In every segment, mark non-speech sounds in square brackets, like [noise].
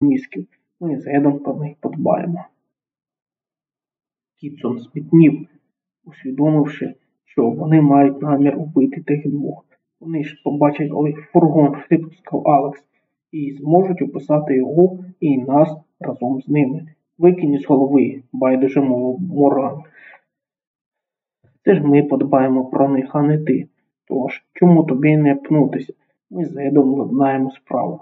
мізків. Ми з Едом про них подбаємо. Кітсон спітнів, усвідомивши, що вони мають намір убити тих двох. Вони ж побачать фургон, хрипко сказав Алекс, і зможуть описати його і нас разом з ними. Викинь з голови, байдуже мовив Морган. Це ж ми подбаємо про них, а не ти. Тож, чому тобі не пнутися? Ми з Едом ладнаємо справу.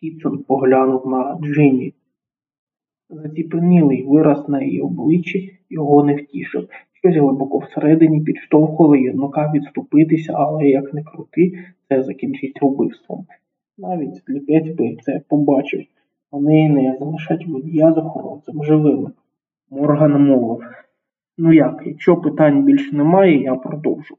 Кітсон поглянув на Джинні. Заціпенілий вираз на її обличчі його не втішив. Щось глибоко всередині підштовхувало юнака відступитися, але як не крути, це закінчиться вбивством. Навіть сліпець би це побачив. Вони не залишать водія з охоронцем живими. Морган мовив. Ну як, якщо питань більше немає, я продовжу.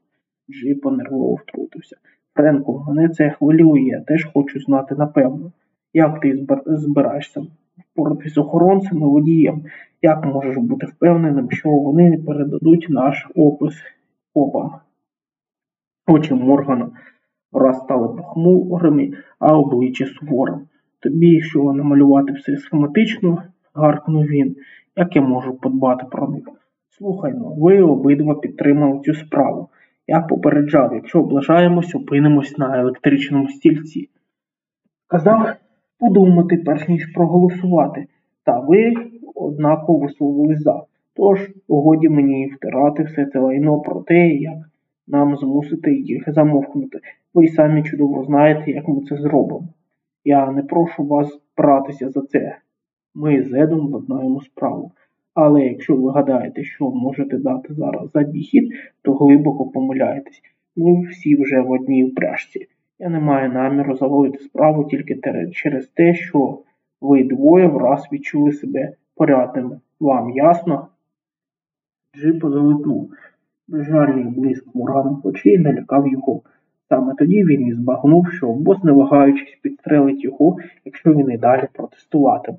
Джипо нервово втрутився. Френку, мене це хвилює, я теж хочу знати напевно. Як ти збираєшся впоратись з охоронцем і водієм? Як можеш бути впевненим, що вони не передадуть наш опис копам? Очі Моргана враз стали похмурими, а обличчя суворим. Тобі, що намалювати все схематично, гаркнув він, як я можу подбати про них. Слухай ну, ви обидва підтримали цю справу. Я попереджав, якщо облажаємось, опинимось на електричному стільці. Казав подумати, перш ніж проголосувати, та ви однаково висловили за. Тож годі мені втирати все це лайно про те, як нам змусити їх замовкнути. Ви й самі чудово знаєте, як ми це зробимо. Я не прошу вас братися за це. Ми з Едом ладнаємо справу. Але якщо ви гадаєте, що можете дати зараз задній хід, то глибоко помиляєтесь. Ми всі вже в одній упряжці. Я не маю наміру завалити справу тільки через те, що ви двоє враз відчули себе порядними. Вам ясно? Джипо залитнув. Безжальний блиск мураних очей налякав його. Саме тоді він і збагнув, що бос, не вагаючись, підстрелить його, якщо він і далі протестуватиме.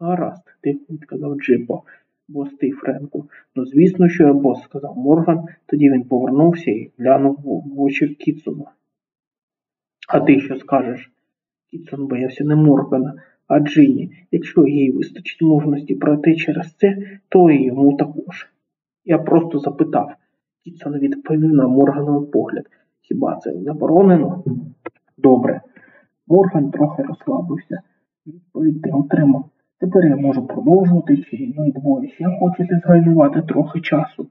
Гаразд, тихо відказав Джипо бос ти, Френку. Ну, звісно, що я бос, сказав Морган, тоді він повернувся і глянув в очі Кітсона. А ти що скажеш? Кітсон боявся не Моргана, а Джині. Якщо їй вистачить мужності пройти через це, то і йому також. Я просто запитав. Кітсон відповів на Моргановий погляд. Хіба це заборонено? Добре. Морган трохи розслабився. Відповідь не отримав. Тепер я можу продовжувати, чи ви двоє ще хочете згайнувати трохи часу.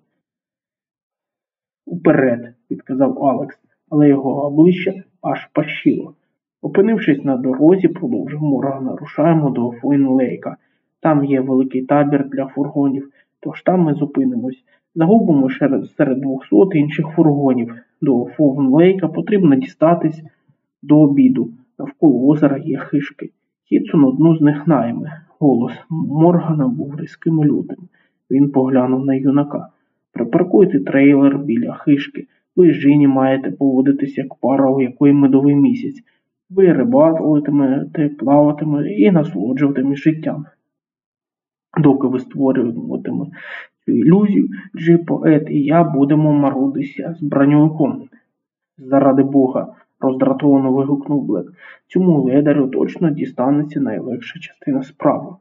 Уперед, відказав Алекс, але його обличчя аж пащило. Опинившись на дорозі, продовжив Морган, рушаємо до Фуінлейка. Там є великий табір для фургонів, тож там ми зупинимось. Загубимо серед двохсот інших фургонів. До Фовнлейка потрібно дістатись до обіду. Навколо озера є хишки. Хідсон одну з них найме. Голос Моргана був різким лютим. Він поглянув на юнака. Припаркуйте трейлер біля хишки. Ви Жіні маєте поводитися як пара, у якої медовий місяць. Ви рибатимете, плаватиме і насолоджуватиме життям. Доки ви створюватиме цю ілюзію, Джипо, Ед і я будемо марудитися з броньовиком. Заради Бога, роздратовано вигукнув Блек. Цьому ледарю точно дістанеться найлегша частина справи.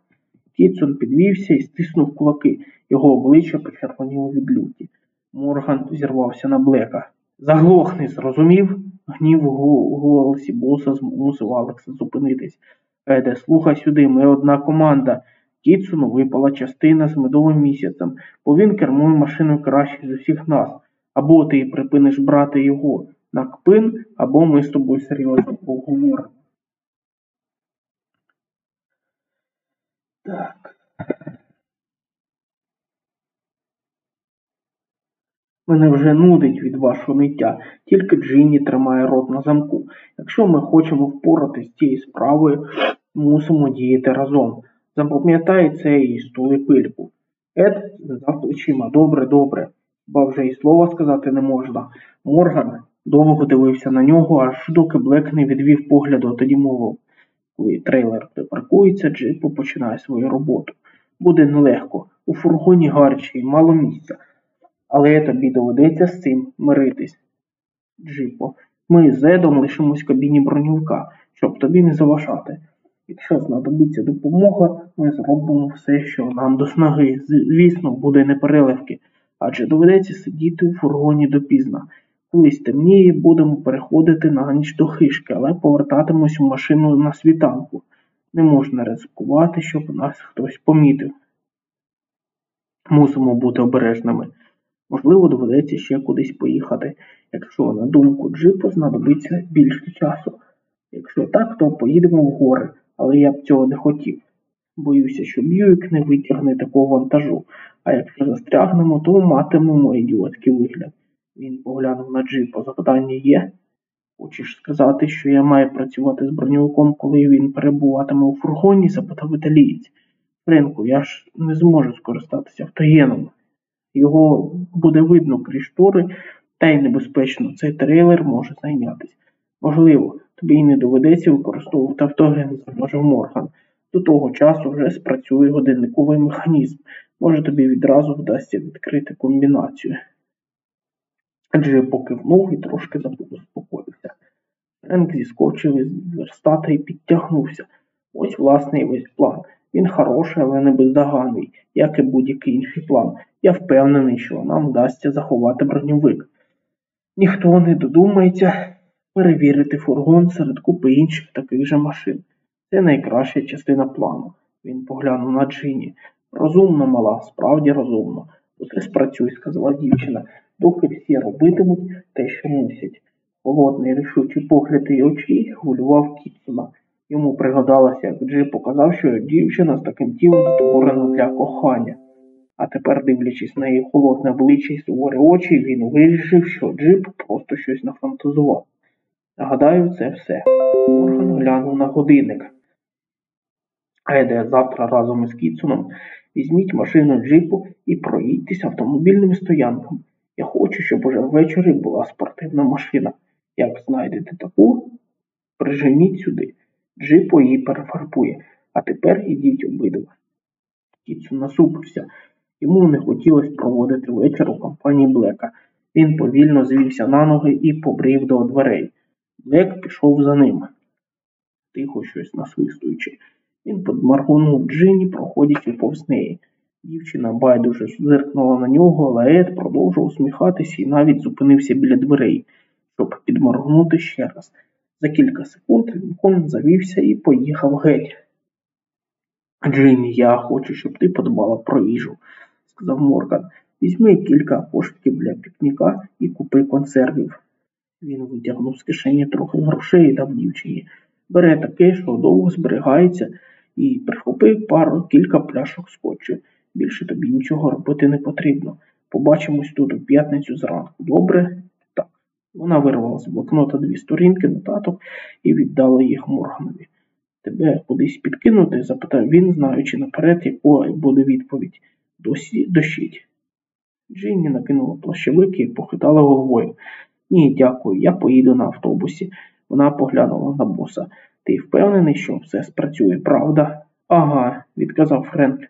Кітсон підвівся і стиснув кулаки. Його обличчя почервоніло від люті. Морган зірвався на Блека. Заглохни, зрозумів? Гнів у голосі боса змусив Алекса зупинитись. Еде, слухай сюди, ми одна команда. Кітсону випала частина з медовим місяцем, бо він кермує машиною краще з усіх нас. Або ти припиниш брати його на кпин, або ми з тобою серйозно поговоримо. Так. Мене вже нудить від вашого ниття, тільки Джині тримає рот на замку. Якщо ми хочемо впоратись з цією справою, мусимо діяти разом. Запам'ятай це і стули пильку. Ед знизав плечима. Добре, добре, бо вже й слова сказати не можна. Морган довго дивився на нього, аж доки Блек не відвів погляду, а тоді мовив. Коли трейлер припаркується, Джипо починає свою роботу. Буде нелегко. У фургоні гаряче і мало місця. Але тобі доведеться з цим миритись. Джипо, ми з Едом лишимось в кабіні бронювка, щоб тобі не заважати. Якщо знадобиться допомога, ми зробимо все, що нам до снаги. Звісно, буде непереливки, адже доведеться сидіти у фургоні допізна. Коли стемніє, будемо переходити на ніч до хишки, але повертатимось у машину на світанку. Не можна ризикувати, щоб нас хтось помітив. Мусимо бути обережними. Можливо, доведеться ще кудись поїхати, якщо, на думку джипу, знадобиться більше часу. Якщо так, то поїдемо в гори, але я б цього не хотів. Боюся, що Б'юік не витягне такого вантажу, а якщо застрягнемо, то матимемо ідіотський вигляд. Він поглянув на джипа. Запитання є? Хочеш сказати, що я маю працювати з броньовиком, коли він перебуватиме у фургоні? запитав італієць. Френку, я ж не зможу скористатися автогеном. Його буде видно крізь штори, та й небезпечно цей трейлер може зайнятися. Можливо, тобі й не доведеться використовувати автоген, зауважив Морган. До того часу вже спрацює годинниковий механізм. Може тобі відразу вдасться відкрити комбінацію. Адже покивнув і трошки заспокоївся. Френк зіскочив із верстата і підтягнувся. Ось власне і весь план. Він хороший, але не бездоганний, як і будь-який інший план. Я впевнений, що нам вдасться заховати броньовик. Ніхто не додумається перевірити фургон серед купи інших таких же машин. Це найкраща частина плану. Він поглянув на Джині. Розумно, мала, справді розумно. Усе спрацює, сказала дівчина, доки всі робитимуть те, що мусять. Холодний, рішучий погляд її очей хвилював Кітсона. Йому пригадалося, як Джип показав, що дівчина з таким тілом створена для кохання. А тепер, дивлячись на її холодне обличчя й суворі очі, він вирішив, що Джип просто щось нафантазував. Гадаю, це все. Морган глянув на годинник. Айде завтра разом із Кітсоном візьміть машину джипу і проїдьтесь автомобільним стоянком. Я хочу, щоб уже ввечері була спортивна машина. Як знайдете таку, приженіть сюди. Джипо її перефарбує, а тепер ідіть обидва. Кітсон насупився. Йому не хотілося проводити вечір у компанії Блека. Він повільно звівся на ноги і побрів до дверей. Блек пішов за ним, тихо щось насвистуючи. Він подмаргонув Джині, проходячи повз неї. Дівчина байдуже зиркнула на нього, але Ед продовжував усміхатися і навіть зупинився біля дверей, щоб підморгнути ще раз. За кілька секунд Лінкольн завівся і поїхав геть. Джині, я хочу, щоб ти подбала про їжу, сказав Морган. Візьми кілька кошиків для пікніка і купи консервів. Він витягнув з кишені трохи грошей і дав дівчині. Бере таке, що довго зберігається, і прихопив пару кілька пляшок скотчу. Більше тобі нічого робити не потрібно. Побачимось тут у п'ятницю зранку. Добре? Так. Вона вирвала з блокнота дві сторінки нотаток і віддала їх Морганові. Тебе кудись підкинути? запитав він, знаючи наперед, якою буде відповідь. Досі дощить. Джинні накинула плащовик і похитала головою. Ні, дякую, я поїду на автобусі. Вона поглянула на боса. Ти впевнений, що все спрацює, правда? Ага, відказав Френк.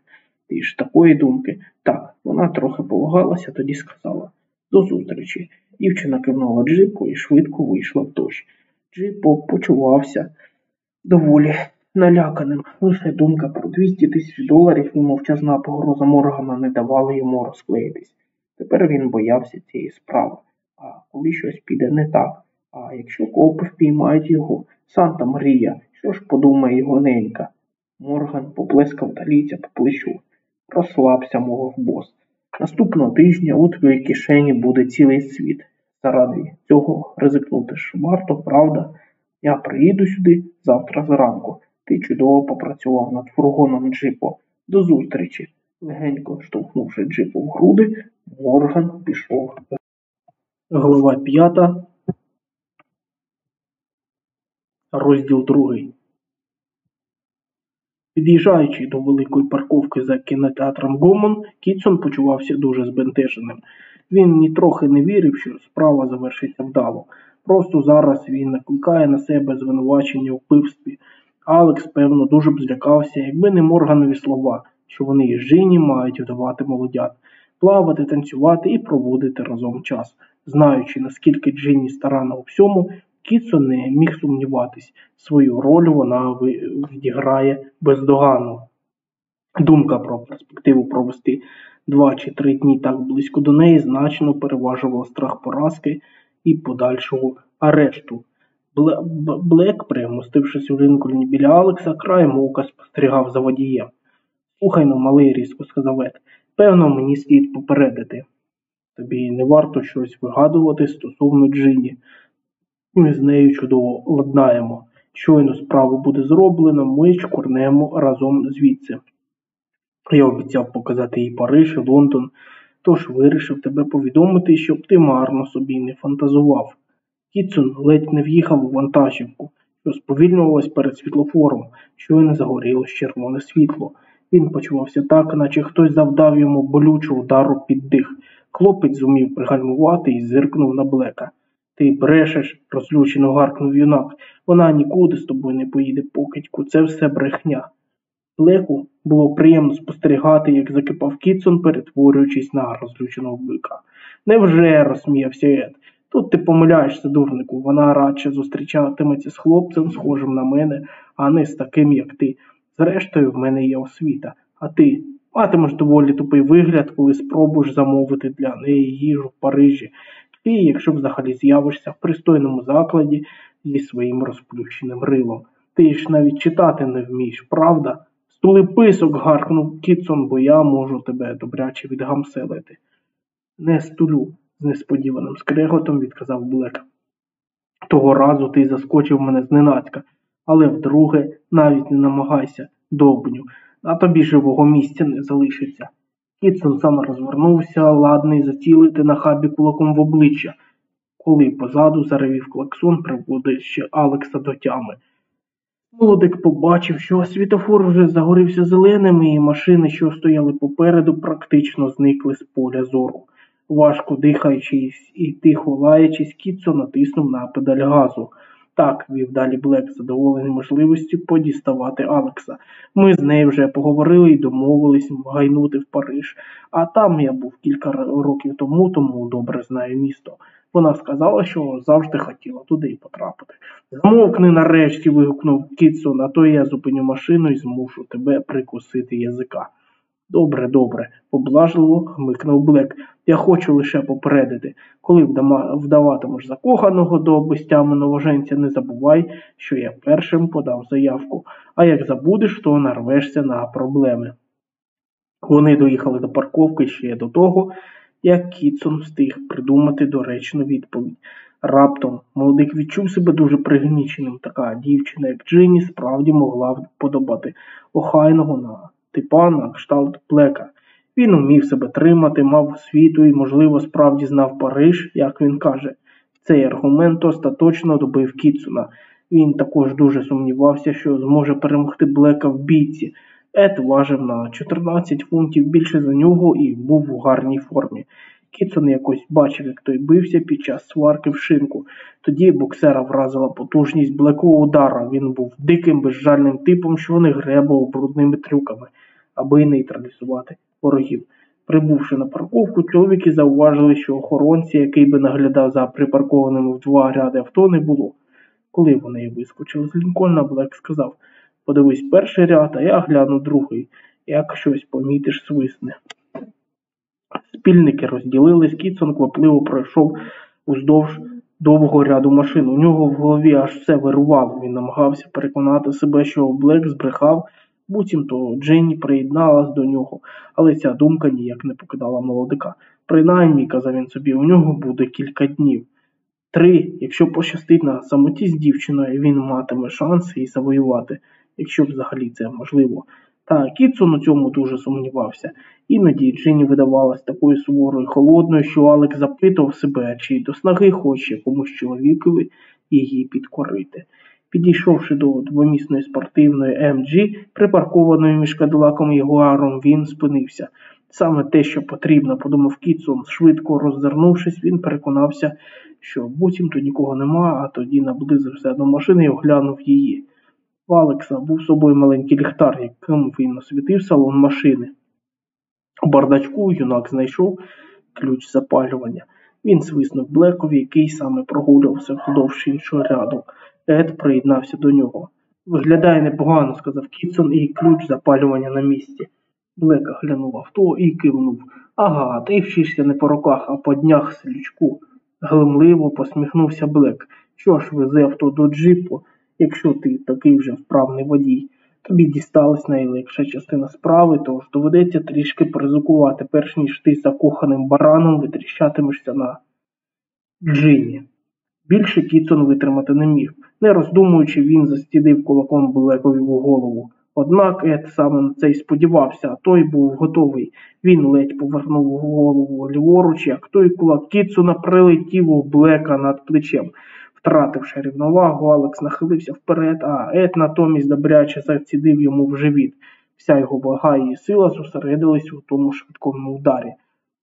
Ти ж такої думки. Так, вона трохи повагалася, тоді сказала. До зустрічі. Дівчина кивнула джипу і швидко вийшла в дощ. Джипо почувався доволі наляканим. Лише думка про 200 тисяч доларів і мовчазна погроза Моргана не давали йому розклеїтись. Тепер він боявся цієї справи. А коли щось піде не так, а якщо копи впіймають його, Санта Марія, що ж подумає його ненька? Морган поплескав талійця по плечу. Розслабся, мовив бос. Наступного тижня у твоїй кишені буде цілий світ. Заради цього ризикнути ж варто, правда? Я приїду сюди завтра зранку. Ти чудово попрацював над фургоном Джипо. До зустрічі. Легенько штовхнувши джипу в груди, Морган пішов. Глава п'ята. Розділ другий. Під'їжджаючи до великої парковки за кінотеатром Гомон, Кітсон почувався дуже збентеженим. Він нітрохи не вірив, що справа завершиться вдало. Просто зараз він накликає на себе звинувачення у вбивстві. Алекс, певно, дуже б злякався, якби не Морганові слова, що вони із Жині мають вдавати молодят, плавати, танцювати і проводити разом час. Знаючи, наскільки Джинні старана у всьому, Кіцо не міг сумніватись, свою роль вона відіграє бездоганно. Думка про перспективу провести два чи три дні так близько до неї значно переважувала страх поразки і подальшого арешту. Блек, примостившись у Лінкольні біля Алекса, краєм ока спостерігав за водієм. Слухай ну, малий, різко сказав Ед, певно, мені слід попередити. Тобі не варто щось вигадувати стосовно Джині. Ми з нею чудово ладнаємо. Щойно справа буде зроблена, ми чкурнемо разом звідси. Я обіцяв показати їй Париж і Лондон, тож вирішив тебе повідомити, щоб ти марно собі не фантазував. Кітсон ледь не в'їхав у вантажівку, що сповільнювалась перед світлофором, щойно загорілось червоне світло. Він почувався так, наче хтось завдав йому болючого удару під дих. Хлопець зумів пригальмувати і зиркнув на блека. Ти брешеш, розлючено гаркнув юнак. Вона нікуди з тобою не поїде покидьку, це все брехня. Блеку було приємно спостерігати, як закипав Кітсон, перетворюючись на розлюченого бика. Невже, розсміявся Ед. Тут ти помиляєшся, дурнику, вона радше зустрічатиметься з хлопцем, схожим на мене, а не з таким, як ти. Зрештою, в мене є освіта, а ти матимеш доволі тупий вигляд, коли спробуєш замовити для неї їжу в Парижі, і якщо взагалі з'явишся в пристойному закладі зі своїм розплющеним рилом. Ти ж навіть читати не вмієш, правда? Стули писок, гаркнув Кітсон, бо я можу тебе добряче відгамселити. Не стулю, з несподіваним скреготом відказав Блек. Того разу ти заскочив мене зненацька, але вдруге навіть не намагайся, довбню, а тобі живого місця не залишиться. Кітсон сам розвернувся, ладний зацілити на хабі кулаком в обличчя, коли позаду заревів клаксон, приводячи Алекса до тями. Молодик побачив, що світофор вже загорівся зеленими, і машини, що стояли попереду, практично зникли з поля зору. Важко дихаючи і тихо лаячись, Кітсон натиснув на педаль газу. Так, вів далі Блек, задоволений можливістю подіставати Алекса. Ми з нею вже поговорили і домовились гайнути в Париж, а там я був кілька років тому, тому добре знаю місто. Вона сказала, що завжди хотіла туди потрапити. Замовкни нарешті. вигукнув Кітсон, а то я зупиню машину і змушу тебе прикусити язика. Добре, добре, поблажливо хмикнув Блек. Я хочу лише попередити. Коли вдаватимеш закоханого до безтямного женця, не забувай, що я першим подав заявку, а як забудеш, то нарвешся на проблеми. Вони доїхали до парковки ще до того, як Кітсон встиг придумати доречну відповідь. Раптом молодик відчув себе дуже пригніченим. Така дівчина, як Джині, справді могла подобати охайного на типа на кшталт плека. Він умів себе тримати, мав освіту і, можливо, справді знав Париж, як він каже. Цей аргумент остаточно добив Кіцуна. Він також дуже сумнівався, що зможе перемогти Блека в бійці. Ед важив на 14 фунтів більше за нього і був у гарній формі. Кітсон якось бачив, як той бився під час сварки в шинку. Тоді боксера вразила потужність блекого удара. Він був диким, безжальним типом, що не гребав брудними трюками, аби нейтралізувати ворогів. Прибувши на парковку, чоловіки зауважили, що охоронці, який би наглядав за припаркованими в два ряди авто, не було. Коли вони вискочили з Лінкольна, Блек сказав Подивись перший ряд, а я гляну другий. Як щось помітиш, свисне. Спільники розділились, Кітсон квапливо пройшов уздовж довгого ряду машин. У нього в голові аж все вирувало. Він намагався переконати себе, що Блек збрехав, буцімто Дженні приєдналась до нього, але ця думка ніяк не покидала молодика. Принаймні, казав він собі, у нього буде кілька днів. Три, якщо пощастить на самоті з дівчиною, він матиме шанс її завоювати, якщо взагалі це можливо. Та Кітсон у цьому дуже сумнівався. Іноді Джині видавалась такою суворою холодною, що Алек запитував себе, чи до снаги хоче комусь чоловікові її підкорити. Підійшовши до двомісної спортивної MG, припаркованої між кадилаком і гуаром, він спинився. Саме те, що потрібно, подумав Кітсон, швидко роззирнувшись, він переконався, що буцімто нікого нема, а тоді наблизився до машини і оглянув її. Алекса був з собою маленький ліхтар, яким він освітив салон машини. У бардачку юнак знайшов ключ запалювання. Він свиснув Блекові, який саме прогулювався вздовж іншого ряду. Ед приєднався до нього. Виглядає непогано, сказав Кітсон, і ключ запалювання на місці. Блека глянув авто і кивнув. Ага, ти вчишся не по роках, а по днях селючку. Глумливо посміхнувся Блек. Що ж везе авто до джипу, якщо ти такий вже вправний водій? Тобі дісталась найлегша частина справи, тож доведеться трішки поризикувати, перш ніж ти закоханим бараном витріщатимешся на Джині. Більше Кітсон витримати не міг. Не роздумуючи, він застідив кулаком Блекові в голову. Однак Ед саме на це й сподівався, а той був готовий. Він ледь повернув голову ліворуч, як той кулак Кітсона прилетів у Блека над плечем. Втративши рівновагу, Алекс нахилився вперед, а Ед натомість добряче зацідив йому в живіт. Вся його вага і сила зосередились у тому швидкому ударі.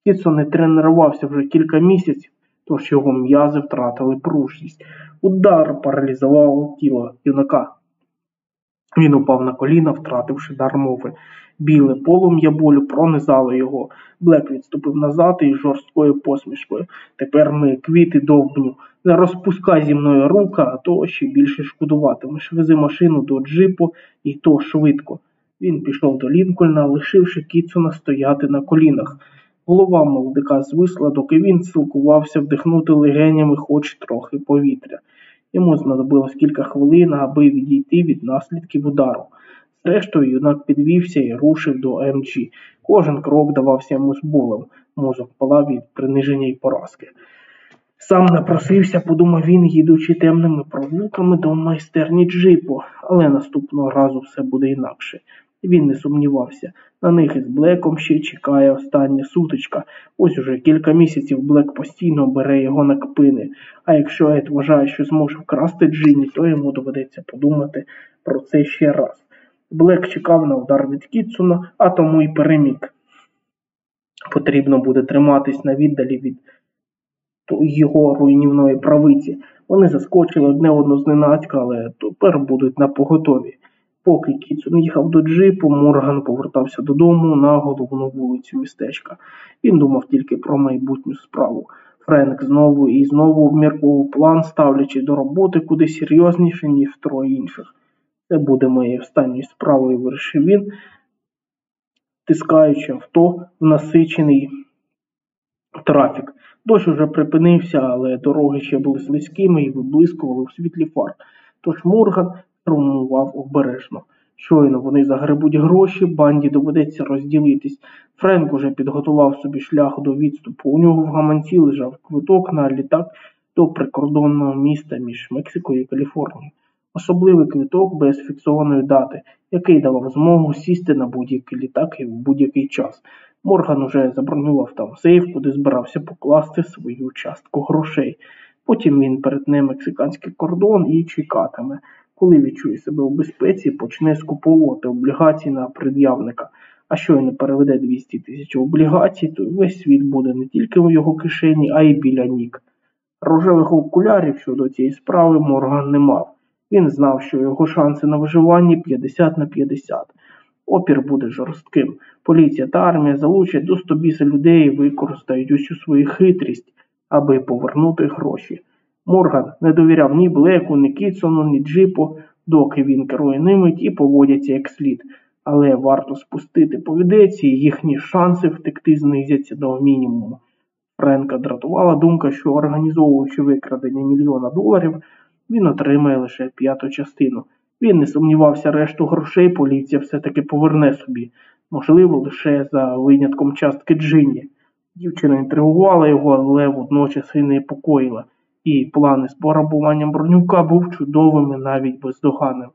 Кіцо не тренувався вже кілька місяців, тож його м'язи втратили пружність. Удар паралізував тіло юнака. Він упав на коліна, втративши дар мови. Біле полум'я болю пронизало його. Блек відступив назад із жорсткою посмішкою. Тепер ми квіти довбню. Не розпускай зі мною рука, а то ще більше шкодуватимеш. Вези машину до джипу і то швидко. Він пішов до Лінкольна, лишивши Кіцуна стояти на колінах. Голова молодика звисла, доки він силкувався вдихнути легенями хоч трохи повітря. Йому знадобилось кілька хвилин, аби відійти від наслідків удару. Зрештою, юнак підвівся і рушив до МГ. Кожен крок давався йому з болем, мозок палав від приниження і поразки. Сам напросився, подумав він, їдучи темними провулками до майстерні джипу, але наступного разу все буде інакше. Він не сумнівався. На них із Блеком ще чекає остання сутичка. Ось уже кілька місяців Блек постійно бере його на кпини. А якщо Ед вважає, що зможе вкрасти Джині, то йому доведеться подумати про це ще раз. Блек чекав на удар від Кітсуна, а тому й переміг. Потрібно буде триматись на віддалі від його руйнівної правиці. Вони заскочили одне одно зненацька, але тепер будуть на поготові. Поки Кіцун їхав до джипу, Морган повертався додому на головну вулицю містечка. Він думав тільки про майбутню справу. Френк знову і знову обмірковував план, ставлячи до роботи куди серйозніше, ніж троє інших. Це буде моєю останньою справою, вирішив він, тискаючи авто в насичений трафік. Дощ уже припинився, але дороги ще були слизькими і виблискували у світлі фар. Тож Морган штурмував обережно. Щойно вони загребуть гроші, банді доведеться розділитись. Френк уже підготував собі шлях до відступу. У нього в гаманці лежав квиток на літак до прикордонного міста між Мексикою і Каліфорнією. Особливий квиток без фіксованої дати, який давав змогу сісти на будь-який літак і в будь-який час. Морган уже забронював там сейф, куди збирався покласти свою частку грошей. Потім він перетне мексиканський кордон і чекатиме. Коли відчує себе у безпеці, почне скуповувати облігації на пред'явника. А щойно переведе 200 тисяч облігацій, то весь світ буде не тільки у його кишені, а й біля нік. Рожевих окулярів щодо цієї справи Морган не мав. Він знав, що його шанси на виживання 50 на 50. Опір буде жорстким. Поліція та армія залучать до стобіса людей і використають усю свою хитрість, аби повернути гроші. Морган не довіряв ні Блеку, ні Кітсону, ні Джипу, доки він керує ними, ті поводяться як слід. Але варто спустити повідець, і їхні шанси втекти знизяться до мінімуму. Френка дратувала думка, що організовуючи викрадення мільйона доларів, він отримає лише п'яту частину. Він не сумнівався, решту грошей поліція все-таки поверне собі, можливо, лише за винятком частки Джинні. Дівчина інтригувала його, але водночас і непокоїла і плани з пограбуванням бронюка був чудовим і навіть бездоганним.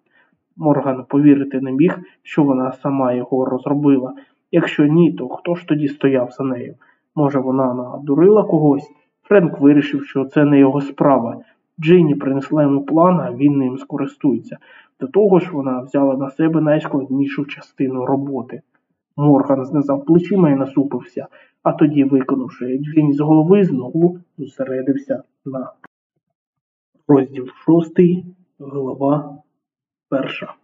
Морган повірити не міг, що вона сама його розробила. Якщо ні, то хто ж тоді стояв за нею? Може, вона надурила когось? Френк вирішив, що це не його справа. Джинні принесла йому план, а він ним скористується. До того ж, вона взяла на себе найскладнішу частину роботи. Морган знизав плечима і насупився, а тоді, виконавши Джинні з голови, знову зосередився на Розділ шостий, глава перша.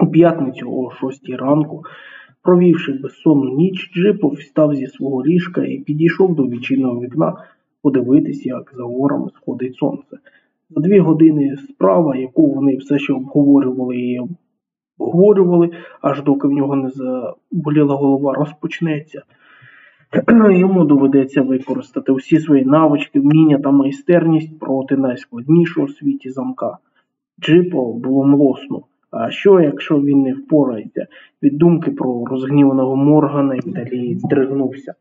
У п'ятницю о шостій ранку Провівши безсонну ніч, Джипов встав зі свого ліжка і підійшов до відчинного вікна подивитись, як за горами сходить сонце. За дві години справа, яку вони все ще обговорювали і обговорювали, аж доки в нього не заболіла голова, розпочнеться. [clears throat] Йому доведеться використати усі свої навички, вміння та майстерність проти найскладнішого у світі замка. Джипо було млосно. А що, якщо він не впорається? Від думки про розгніваного Моргана Віталій здригнувся.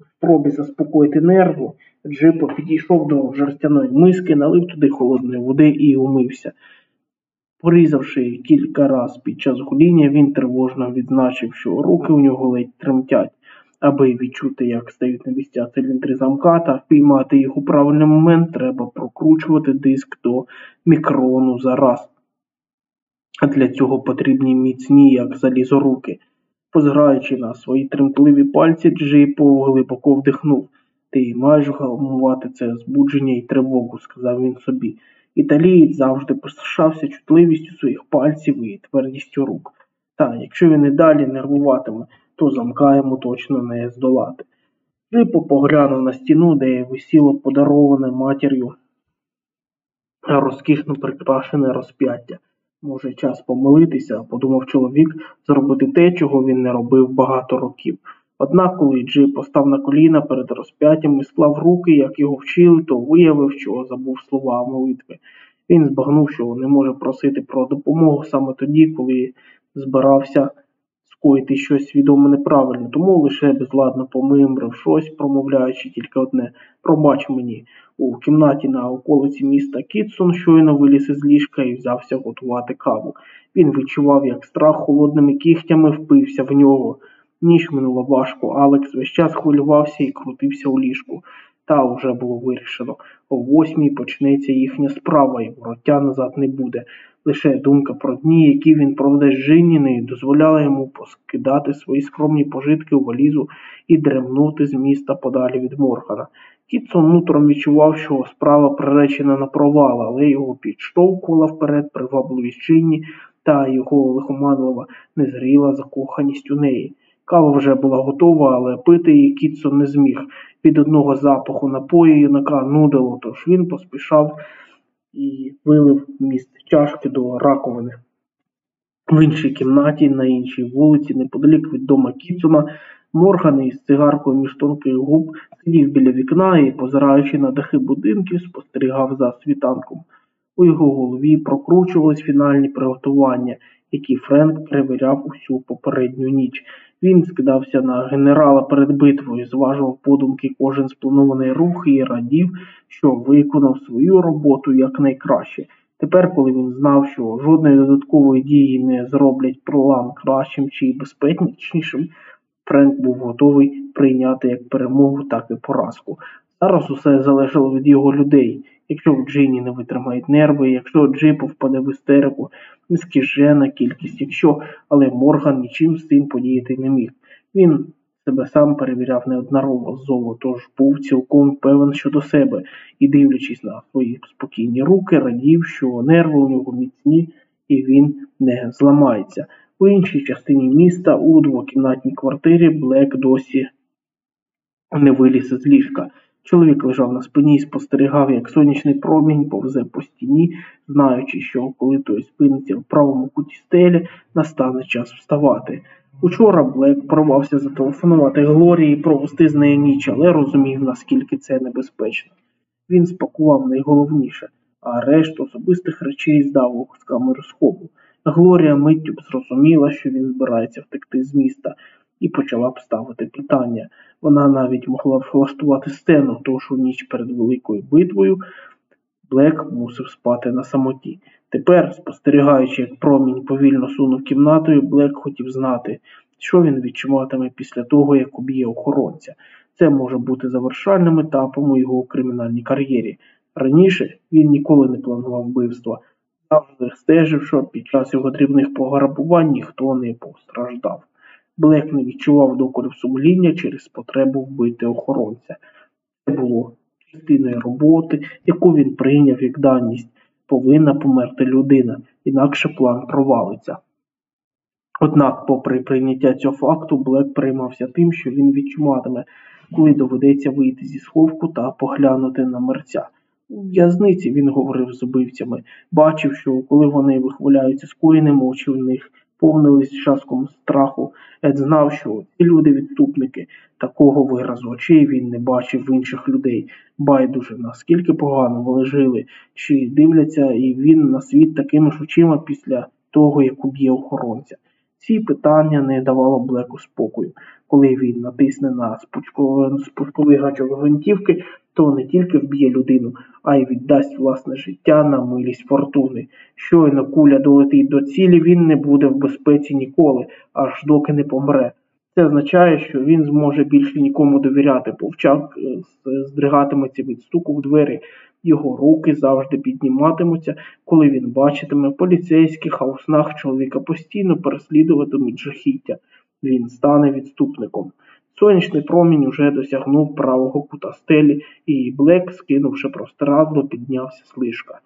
У спробі заспокоїти нерву, Джипо підійшов до жерстяної миски, налив туди холодної води і умився. Порізавши кілька раз під час гуління, він тривожно відзначив, що руки у нього ледь тремтять. Аби відчути, як стають на місця циліндри замка та впіймати їх у правильний момент, треба прокручувати диск до мікрону за раз. А для цього потрібні міцні, як залізоруки. Позираючи на свої тремтливі пальці, Джипо глибоко вдихнув. Ти маєш гамувати це збудження і тривогу, сказав він собі. Італієць завжди пишався чутливістю своїх пальців і твердістю рук. Та, якщо він і далі нервуватиме, то замка йому точно не здолати. Джипо поглянув на стіну, де висіло подароване матір'ю розкішно прикрашене розп'яття. Може, час помилитися, подумав чоловік, зробити те, чого він не робив багато років. Однак, коли Джип постав на коліна перед розп'яттям і склав руки, як його вчили, то виявив, що забув слова молитви. Він збагнув, що не може просити про допомогу саме тоді, коли збирався скоїти щось свідомо неправильно, тому лише безладно помимрив щось, промовляючи тільки одне пробач мені. У кімнаті на околиці міста Кітсон щойно виліз із ліжка і взявся готувати каву. Він відчував, як страх холодними кігтями впився в нього. Ніч минула важко, Алекс весь час хвилювався і крутився у ліжку. Та вже було вирішено. О восьмій почнеться їхня справа, і вороття назад не буде. Лише думка про дні, які він проведе з Жиніною, дозволяла йому поскидати свої скромні пожитки у валізу і дремнути з міста подалі від Моргана. Кітсон нутром відчував, що справа приречена на провал, але його підштовхувала вперед привабливість Джинні та його лихоманлива незріла закоханість у неї. Кава вже була готова, але пити її Кітсон не зміг. Від одного запаху напою юнака нудило, тож він поспішав і вилив міст чашки до раковини. В іншій кімнаті, на іншій вулиці, неподалік від дома Кіцуна, Морган із цигаркою між тонких губ сидів біля вікна і, позираючи на дахи будинків, спостерігав за світанком. У його голові прокручувались фінальні приготування, які Френк перевіряв усю попередню ніч. Він скидався на генерала перед битвою, зважував подумки кожен спланований рух і радів, що виконав свою роботу якнайкраще. Тепер, коли він знав, що жодної додаткової дії не зроблять план кращим чи безпечнішим, Френк був готовий прийняти як перемогу, так і поразку. Зараз усе залежало від його людей. Якщо в Джині не витримають нерви, якщо Джипо впаде в істерику, нескіжена кількість, якщо, але Морган нічим з цим подіяти не міг. Він себе сам перевіряв неоднарово золо, тож був цілком певен щодо себе і, дивлячись на свої спокійні руки, радів, що нерви у нього міцні і він не зламається. У іншій частині міста у двокімнатній квартирі Блек досі не виліз з ліжка. Чоловік лежав на спині і спостерігав, як сонячний промінь повзе по стіні, знаючи, що коли той спиниться в правому куті стелі, настане час вставати. Учора Блек порвався зателефонувати Глорії і провести з нею ніч, але розумів, наскільки це небезпечно. Він спакував найголовніше, а решту особистих речей здав з камери схову. Глорія миттю зрозуміла, що він збирається втекти з міста, і почала б ставити питання. Вона навіть могла б влаштувати сцену, тож у ніч перед великою битвою Блек мусив спати на самоті. Тепер, спостерігаючи, як промінь повільно сунув кімнатою, Блек хотів знати, що він відчуватиме після того, як уб'є охоронця. Це може бути завершальним етапом у його кримінальній кар'єрі. Раніше він ніколи не планував вбивства, завжди стежив, що під час його дрібних пограбувань ніхто не постраждав. Блек не відчував докорів сумління через потребу вбити охоронця. Це було частиною роботи, яку він прийняв як даність. Повинна померти людина, інакше план провалиться. Однак, попри прийняття цього факту, Блек переймався тим, що він відчуватиме, коли доведеться вийти зі сховку та поглянути на мерця. У в'язниці він говорив з убивцями, бачив, що коли вони вихваляються скоєним, очі в них повнились часком страху. Ед знав, що ці люди відступники. Такого виразу очей він не бачив в інших людей. Байдуже, наскільки погано вони жили, чи дивляться і він на світ такими ж очима після того, як уб'є охоронця. Ці питання не давало Блеку спокою. Коли він натисне на спусковий гачок гвинтівки, то не тільки вб'є людину, а й віддасть власне життя на милість фортуни. Щойно куля долетить до цілі, він не буде в безпеці ніколи, аж доки не помре. Це означає, що він зможе більше нікому довіряти, повчак е, здригатиметься від стуку в двері, його руки завжди підніматимуться, коли він бачитиме поліцейських, а у снах чоловіка постійно переслідуватимуть жахіття. Він стане відступником. Сонячний промінь уже досягнув правого кута стелі, і Блек, скинувши простирадло, піднявся з лишка.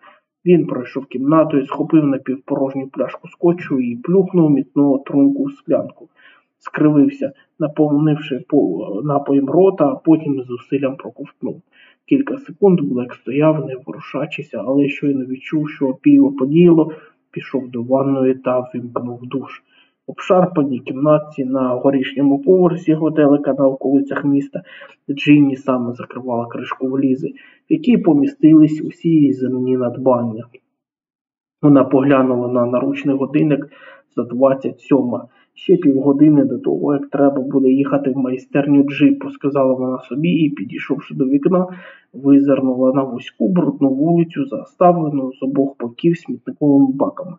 Він пройшов кімнатою, схопив напівпорожню пляшку скотчу і плюхнув міцного трунку в склянку. Скривився, наповнивши напоєм рота, а потім з зусиллям проковтнув. Кілька секунд Блек стояв, не ворушачися, але щойно відчув, що піво подіяло, пішов до ванної та вимкнув душ. Обшарпаній кімнатці на горішньому поверсі готелика на околицях міста Джинні саме закривала кришку влізи, в якій помістились усі її земні надбання. Вона поглянула на наручний годинник за двадцять сьома. Ще півгодини до того, як треба буде їхати в майстерню джипу, сказала вона собі і, підійшовши до вікна, визирнула на вузьку брудну вулицю, заставлену з обох боків смітниковими баками.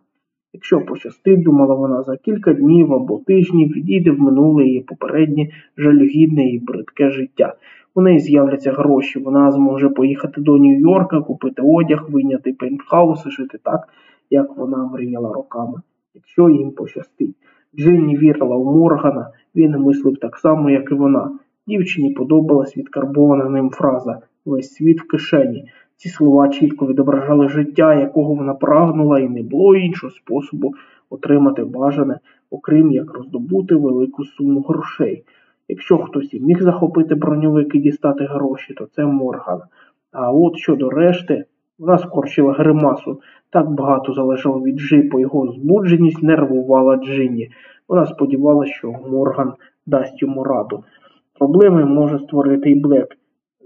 Якщо пощастить, думала вона, за кілька днів або тижнів відійде в минуле її попереднє жалюгідне і бридке життя. У неї з'являться гроші, вона зможе поїхати до Нью-Йорка, купити одяг, вийняти пентхаус і жити так, як вона мріяла роками, якщо їм пощастить. Джинні вірила у Моргана, він мислив так само, як і вона. Дівчині подобалась відкарбована ним фраза Весь світ в кишені. Ці слова чітко відображали життя, якого вона прагнула, і не було іншого способу отримати бажане, окрім як роздобути велику суму грошей. Якщо хтось і міг захопити броньовик і дістати гроші, то це Морган. А от щодо решти, вона скорчила гримасу. Так багато залежало від Джипу, його збудженість нервувала Джинні. Вона сподівалася, що Морган дасть йому раду. Проблеми може створити і Блек.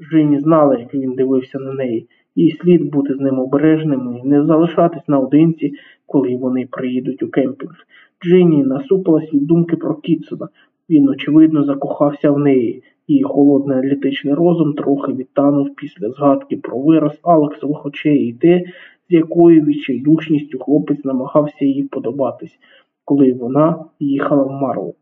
Джинні знала, як він дивився на неї. Їй слід бути з ним обережним і не залишатись наодинці, коли вони приїдуть у кемпінг. Джинні насупилась від думки про Кітсона. Він, очевидно, закохався в неї. Її холодний аналітичний розум трохи відтанув після згадки про вираз Алексових очей і те, з якою відчайдушністю хлопець намагався їй подобатись, коли вона їхала в Марлу.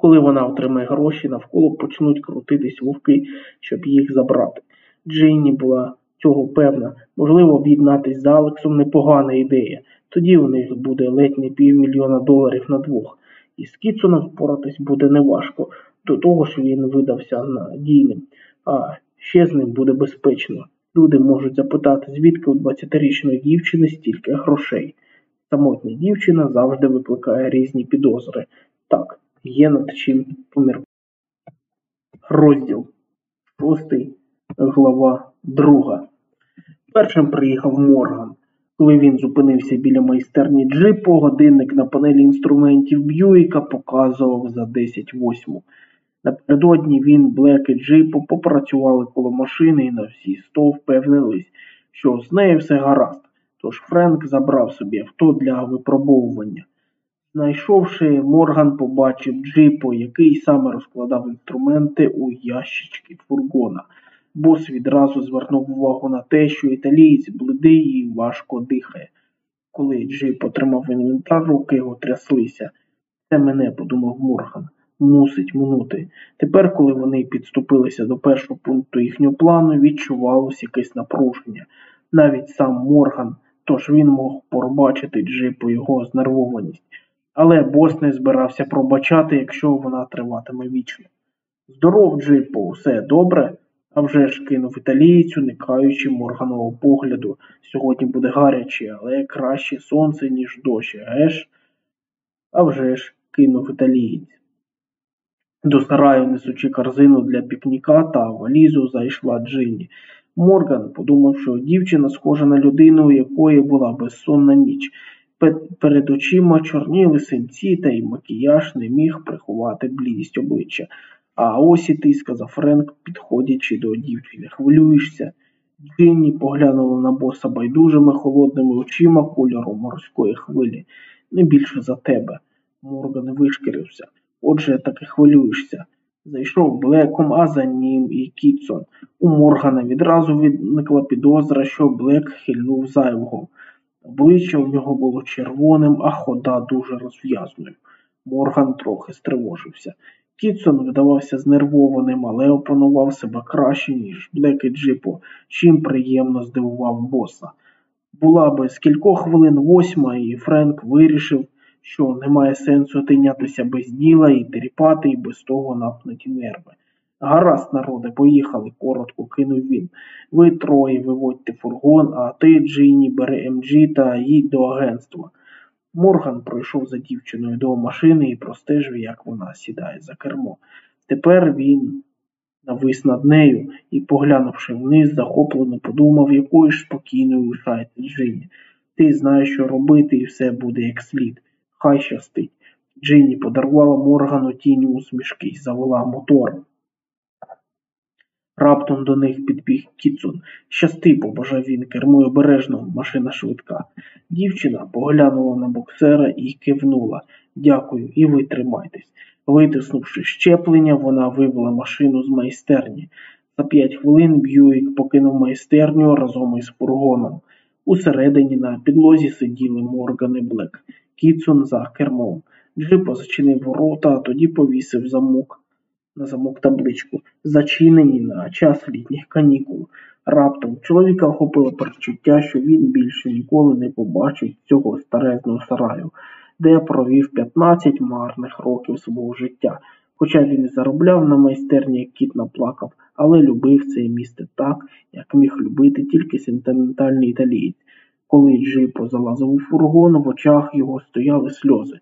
Коли вона отримає гроші, навколо почнуть крутитись вовки, щоб їх забрати. Джинні була цього певна, можливо, об'єднатись з Алексом непогана ідея. Тоді у них буде ледь не півмільйона доларів на двох. І з Кітсоном впоратись буде неважко. До того ж він видався надійним, а ще з ним буде безпечно. Люди можуть запитати, звідки у 20-річної дівчини стільки грошей. Самотня дівчина завжди викликає різні підозри. Так, є над чим поміркувати. Розділ шостий, глава друга. Першим приїхав Морган. Коли він зупинився біля майстерні джипу, годинник на панелі інструментів Б'юїка показував за 10 восьму. Напередодні він, Блек і Джипу попрацювали коло машини і на всі сто впевнились, що з нею все гаразд, тож Френк забрав собі авто для випробовування. Знайшовши, Морган побачив джипу, який саме розкладав інструменти у ящички фургона. Бос відразу звернув увагу на те, що італієць блидий і важко дихає. Коли Джип отримав інвентар, руки його тряслися. Це мене, подумав Морган мусить минути. Тепер, коли вони підступилися до першого пункту їхнього плану, відчувалось якесь напруження. Навіть сам Морган, тож він мог пробачити Джипу його знервованість. Але бос не збирався пробачати, якщо вона триватиме вічно. Здоров, Джипу, все добре? А вже ж кинув італієць, уникаючи морганого погляду. Сьогодні буде гаряче, але краще сонце, ніж дощ, еш? А вже ж, кинув італієць. До сараю, несучи корзину для пікніка та валізу, зайшла Джинні. Морган подумав, що дівчина схожа на людину, у якої була безсонна ніч. Перед очима чорніли синці, та й макіяж не міг приховати блідість обличчя. А ось і ти, сказав Френк, підходячи до дівчини. Хвилюєшся? Джинні поглянула на боса байдужими холодними очима кольору морської хвилі. Не більше за тебе. Морган вишкірився. Отже, таки хвилюєшся. Зайшов Блеком, а за ним і Кітсон. У Моргана відразу виникла підозра, що Блек хильнув зайвого. Обличчя у нього було червоним, а хода дуже розв'язною. Морган трохи стривожився. Кітсон видавався знервованим, але опанував себе краще, ніж Блек Джипо, чим приємно здивував боса. Була би з кількох хвилин восьма, і Френк вирішив, що немає сенсу тинятися без діла і тріпати, і без того напнуті нерви. Гаразд, народи, поїхали, коротко кинув він. Ви троє виводьте фургон, а ти, Джині, бери МГ та їдь до агентства. Морган пройшов за дівчиною до машини і простежив, як вона сідає за кермо. Тепер він навис над нею і, поглянувши вниз, захоплено подумав, якою ж спокійною лишається Джині. Ти знаєш, що робити, і все буде як слід. Хай щастить. Джинні подарувала Моргану тінь усмішки і завела мотором. Раптом до них підбіг Кіцун. Щасти, побажав він, кермує обережно, машина швидка. Дівчина поглянула на боксера і кивнула. Дякую, і ви тримайтесь. Витиснувши щеплення, вона вивела машину з майстерні. За п'ять хвилин Б'юік покинув майстерню разом із фургоном. Усередині на підлозі сиділи Морган і Блек. Кіцун за кермом. Джипо зачинив ворота, а тоді повісив замок на замок табличку, зачинені на час літніх канікул. Раптом чоловіка охопило перечуття, що він більше ніколи не побачить цього старезного сараю, де провів 15 марних років свого життя. Хоча він і заробляв на майстерні, як кіт наплакав, але любив це місце так, як міг любити тільки сентиментальний італієць. Коли Джипо залазив у фургон, в очах його стояли сльози.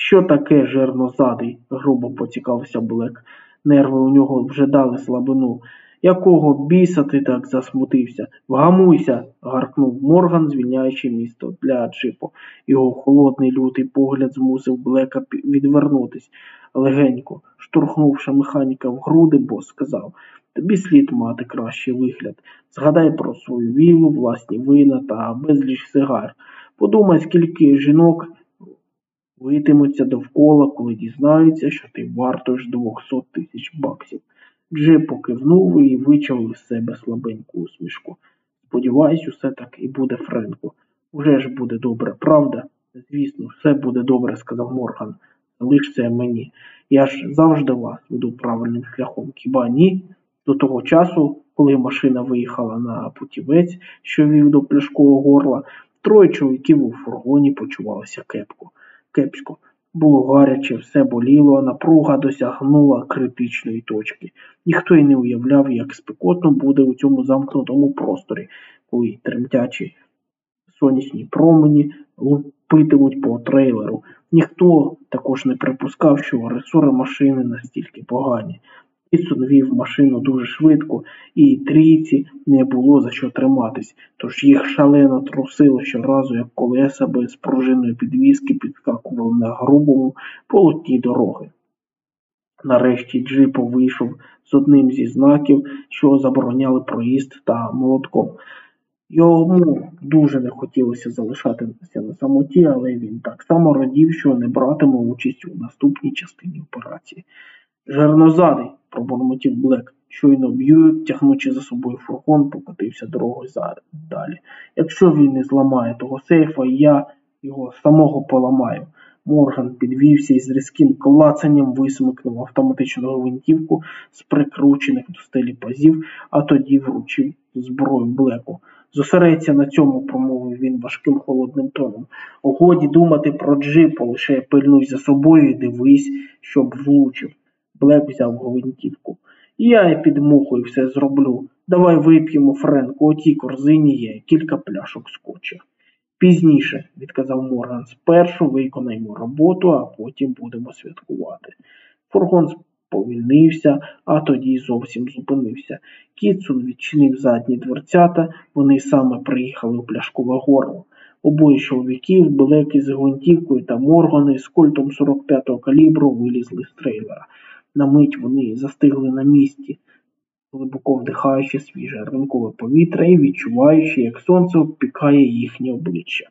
Що таке жирнозадий? грубо поцікавився Блек. Нерви у нього вже дали слабину. Якого біса ти так засмутився? Вгамуйся, гаркнув Морган, звільняючи місто для джипу. Його холодний лютий погляд змусив Блека відвернутись. Легенько, штурхнувши механіка в груди, бос сказав Тобі слід мати кращий вигляд. Згадай про свою вілу, власні вина та безліч сигар. Подумай, скільки жінок Витимуться довкола, коли дізнаються, що ти вартуєш двохсот тисяч баксів. Джип покивнув і вичавив з себе слабеньку усмішку. Сподіваюсь, усе так і буде, Френку. Уже ж буде добре, правда? Звісно, все буде добре, сказав Морган. Лиш це мені. Я ж завжди вас веду правильним шляхом. Хіба ні? До того часу, коли машина виїхала на путівець, що вів до пляшкового горла, троє чоловіків у фургоні почувалися кепко кепсько. Було гаряче, все боліло, напруга досягнула критичної точки. Ніхто й не уявляв, як спекотно буде у цьому замкнутому просторі, коли тремтячі сонячні промені лупитимуть по трейлеру. Ніхто також не припускав, що ресори машини настільки погані. Кітсон вів машину дуже швидко, і трійці не було за що триматись, тож їх шалено трусило щоразу, як колеса без пружинної підвіски підскакували на грубому полотні дороги. Нарешті Джипо вийшов з одним зі знаків, що забороняли проїзд та молотком. Йому дуже не хотілося залишатися на самоті, але він так само радів, що не братиме участь у наступній частині операції. Жернозадий, пробурмотів Блек. Щойно Б'юік, тягнучи за собою фургон, покотився дорогою далі. Якщо він не зламає того сейфа, я його самого поламаю. Морган підвівся і з різким клацанням висмикнув автоматичну гвинтівку з прикручених до стелі пазів, а тоді вручив зброю Блеку. Зосередься на цьому, промовив він важким холодним тоном. Годі думати про джипу, лише пильнуй за собою і дивись, щоб влучив. Блек взяв гвинтівку. Я і під мухою все зроблю. Давай вип'ємо, Френку, у тій корзині є кілька пляшок скотча. Пізніше, відказав Морган, спершу виконаємо роботу, а потім будемо святкувати. Фургон сповільнився, а тоді зовсім зупинився. Кітсун відчинив задні дверцята, вони саме приїхали у пляшкове горло. Обоє чоловіків, Белеки з гвинтівкою та Моргани з кольтом 45-го калібру вилізли з трейлера. На мить вони застигли на місці, глибоко вдихаючи свіже ранкове повітря і відчуваючи, як сонце обпікає їхнє обличчя.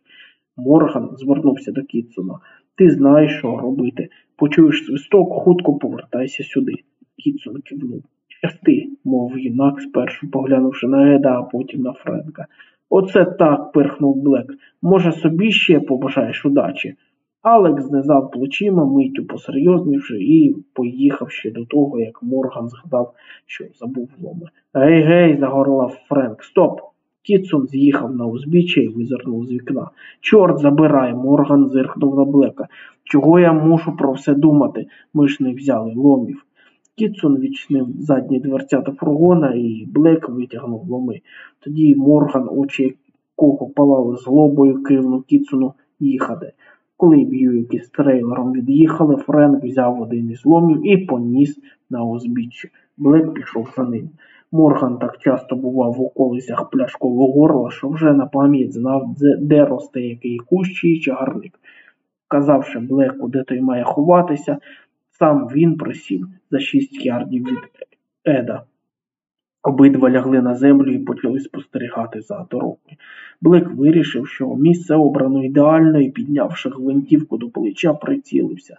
Морган звернувся до Кітсуна. Ти знаєш, що робити. Почуєш свисток, хутко повертайся сюди. Кітсон кивнув. Щасти, мов юнак, спершу поглянувши на Еда, а потім на Френка. Оце так, пирхнув Блек. Може, собі ще побажаєш удачі. Алекс знизав плечима, миттю посерйознівши, і поїхав ще до того, як Морган згадав, що забув вломи. Гей, гей, загорлав Френк. Стоп! Кітсон з'їхав на узбіччя і визирнув з вікна. Чорт забирай, Морган зиркнув на Блека. Чого я мушу про все думати? Ми ж не взяли ломів. Кітсон відчинив задні дверцята фургона, і Блек витягнув ломи. Тоді Морган, очі якого палали злобою, кивнув Кітсону їхати. Коли Б'юїки з трейлером від'їхали, Френк взяв один із ломів і поніс на узбіччя. Блек пішов за ним. Морган так часто бував в околицях пляшкового горла, що вже на пам'ять знав, де росте який кущ і чагарник. Казавши Блеку, де той має ховатися, сам він присів за шість ярдів від Еда. Обидва лягли на землю і почали спостерігати за дорогою. Блек вирішив, що місце обрано ідеально і, піднявши гвинтівку до плеча, прицілився.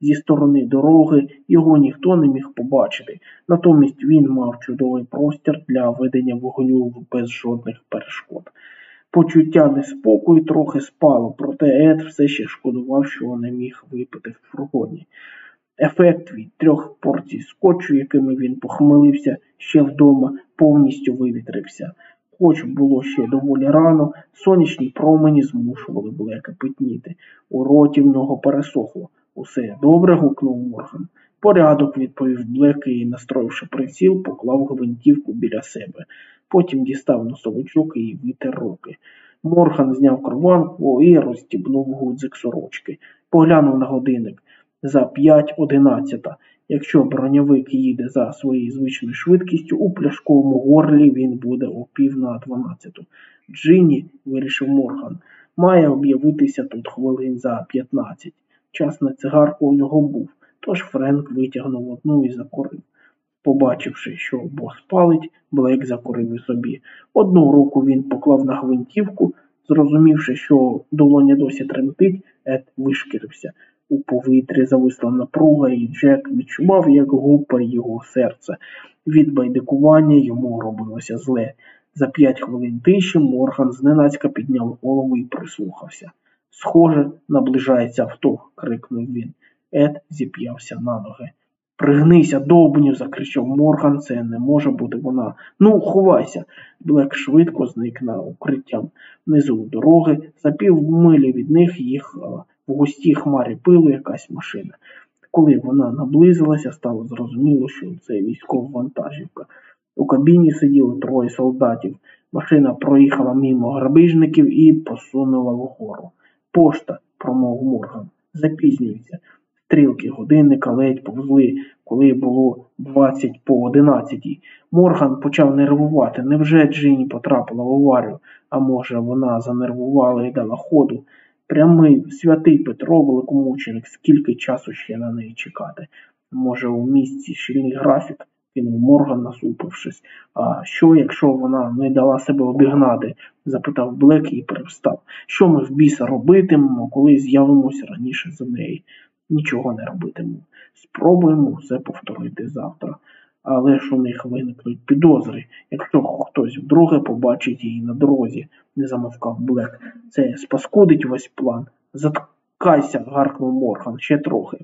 Зі сторони дороги його ніхто не міг побачити, натомість він мав чудовий простір для ведення вогню без жодних перешкод. Почуття неспокою трохи спало, проте Ед все ще шкодував, що не міг випити в фургоні. Ефект від трьох порцій скотчу, якими він похмелився ще вдома, повністю вивітрився. Хоч було ще доволі рано, сонячні промені змушували Блека питніти. У роті в нього пересохло. Усе добре. гукнув Морган. Порядок, відповів Блек і, настроївши приціл, поклав гвинтівку біля себе. Потім дістав носовичок і витер руки. Морган зняв крованку і розстібнув гудзик сорочки. Поглянув на годинник за п'ять одинадцята. Якщо броньовик їде за своєю звичною швидкістю, у пляшковому горлі він буде о пів на дванадцяту. Джині, вирішив Морган, має об'явитися тут хвилин за п'ятнадцять. Час на цигарку у нього був, тож Френк витягнув одну і закурив. Побачивши, що бос палить, Блек закурив і собі. Одну руку він поклав на гвинтівку, зрозумівши, що долоня досі тремтить, Ед вишкірився. У повітрі зависла напруга, і Джек відчував, як гупає його серце. Від байдикування йому робилося зле. За п'ять хвилин тиші Морган зненацька підняв голову і прислухався. Схоже, наближається авто, крикнув він. Ед зіп'явся на ноги. Пригнися, довбню, закричав Морган, це не може бути вона. Ну, ховайся. Блек швидко зник на укриттям. Внизу дороги, за півмилі від них їхала в густій хмарі пилу якась машина. Коли вона наблизилася, стало зрозуміло, що це військова вантажівка. У кабіні сиділи троє солдатів. Машина проїхала мимо грабіжників і посунула вгору. Пошта, промов Морган, запізнюється. Стрілки годинника ледь повзли, коли було двадцять по одинадцятій. Морган почав нервувати. Невже Джині потрапила в аварію? А може, вона занервувала і дала ходу? Прямий святий Петро, великомученик, скільки часу ще на неї чекати? Може, у місці щільний графік? кинув Морган, насупившись. А що, якщо вона не дала себе обігнати? запитав Блек і привстав. Що ми в біса робитимемо, коли з'явимося раніше за неї? Нічого не робитимемо. Спробуємо все повторити завтра. Але ж у них виникнуть підозри, якщо хтось вдруге побачить її на дорозі, не замовкав Блек. Це спаскудить весь план. Заткайся, гаркнув Морган, ще трохи.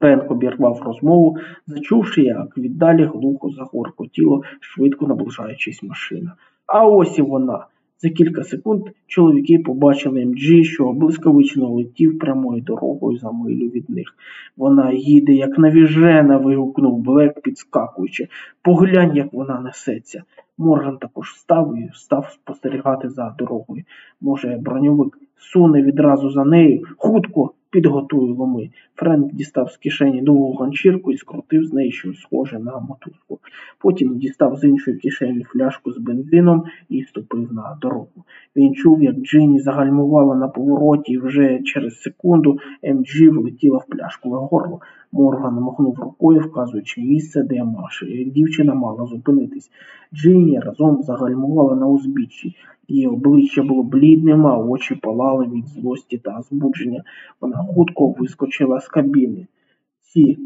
Френк обірвав розмову, зачувши, як віддалі глухо загоркотіло, швидко наближаючись машина. А ось і вона. За кілька секунд чоловіки побачили МДЖ, що блискавично летів прямою дорогою за милю від них. Вона їде, як навіжена, вигукнув Блек, підскакуючи. Поглянь, як вона несеться. Морган також встав і став спостерігати за дорогою. Може, броньовик суне відразу за нею. Хутко підготуй ломи. Френк дістав з кишені довгу ганчірку і скрутив з неї щось схоже на мотузку. Потім дістав з іншої кишені фляжку з бензином і ступив на дорогу. Він чув, як Джинні загальмувала на повороті, і вже через секунду МДЖ влетіла в пляшкове горло. Морган махнув рукою, вказуючи місце, де Маша. Дівчина мала зупинитись. Джинні разом загальмувала на узбіччі. Її обличчя було блідним, а очі палали від злості та збудження. Вона хутко вискочила з кабіни. Ці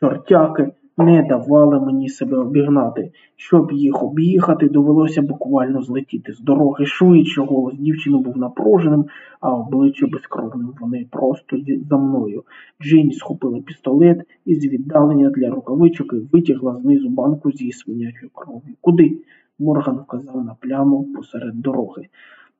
чортяки не давали мені себе обігнати. Щоб їх об'їхати, довелося буквально злетіти з дороги швидше. Голос дівчини був напруженим, а обличчя безкровним. Вони просто за мною. Джинні схопила пістолет із віддалення для рукавичок і витягла знизу банку зі свинячою кров'ю. Куди? Морган вказав на пляму посеред дороги.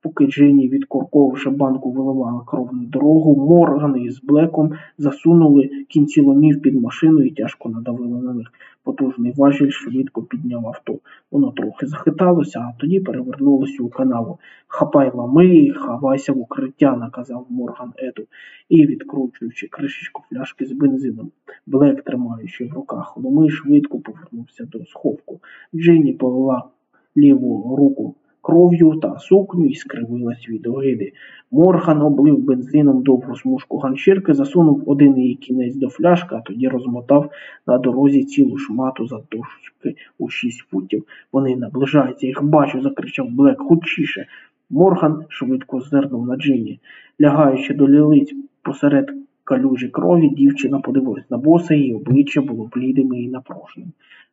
Поки Джинні, відкорковавши банку, виливала кров на дорогу, Морган із Блеком засунули кінці ломів під машину і тяжко надавили на них. Потужний важіль швидко підняв авто. Воно трохи захиталося, а тоді перевернулося у канаву. Хапай лами і хавайся в укриття, наказав Морган Еду, і, відкручуючи кришечку фляшки з бензином. Блек, тримаючи в руках ломи, швидко повернувся до сховку. Джинні полила ліву руку кров'ю та сукню і скривилась від огиди. Морган облив бензином довгу смужку ганчірки, засунув один її кінець до фляшки, а тоді розмотав на дорозі цілу шмату завдовжки у шість футів. Вони наближаються, їх бачу, закричав Блек хутчіше. Морган швидко зирнув на Джинні. Лягаючи до лілиць посеред калюжі крові, дівчина подивилась на боса, її обличчя було блідим і напруженим.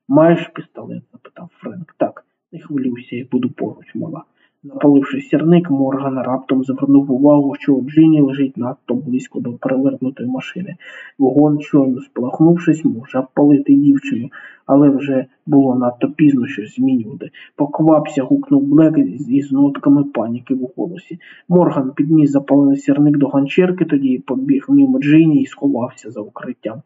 Маєш пістолет? запитав Френк. Так, не хвилюйся, я буду поруч, мала. Запаливши сірник, Морган раптом звернув увагу, що Джині лежить надто близько до перевернутої машини. Вогонь, щойно спалахнувшись, може обпалити дівчину, але вже було надто пізно щось змінювати. Поквапся, гукнув Блек із, нотками паніки в голосі. Морган підніс запалений сірник до ганчірки, тоді побіг мимо Джині і сховався за укриттям.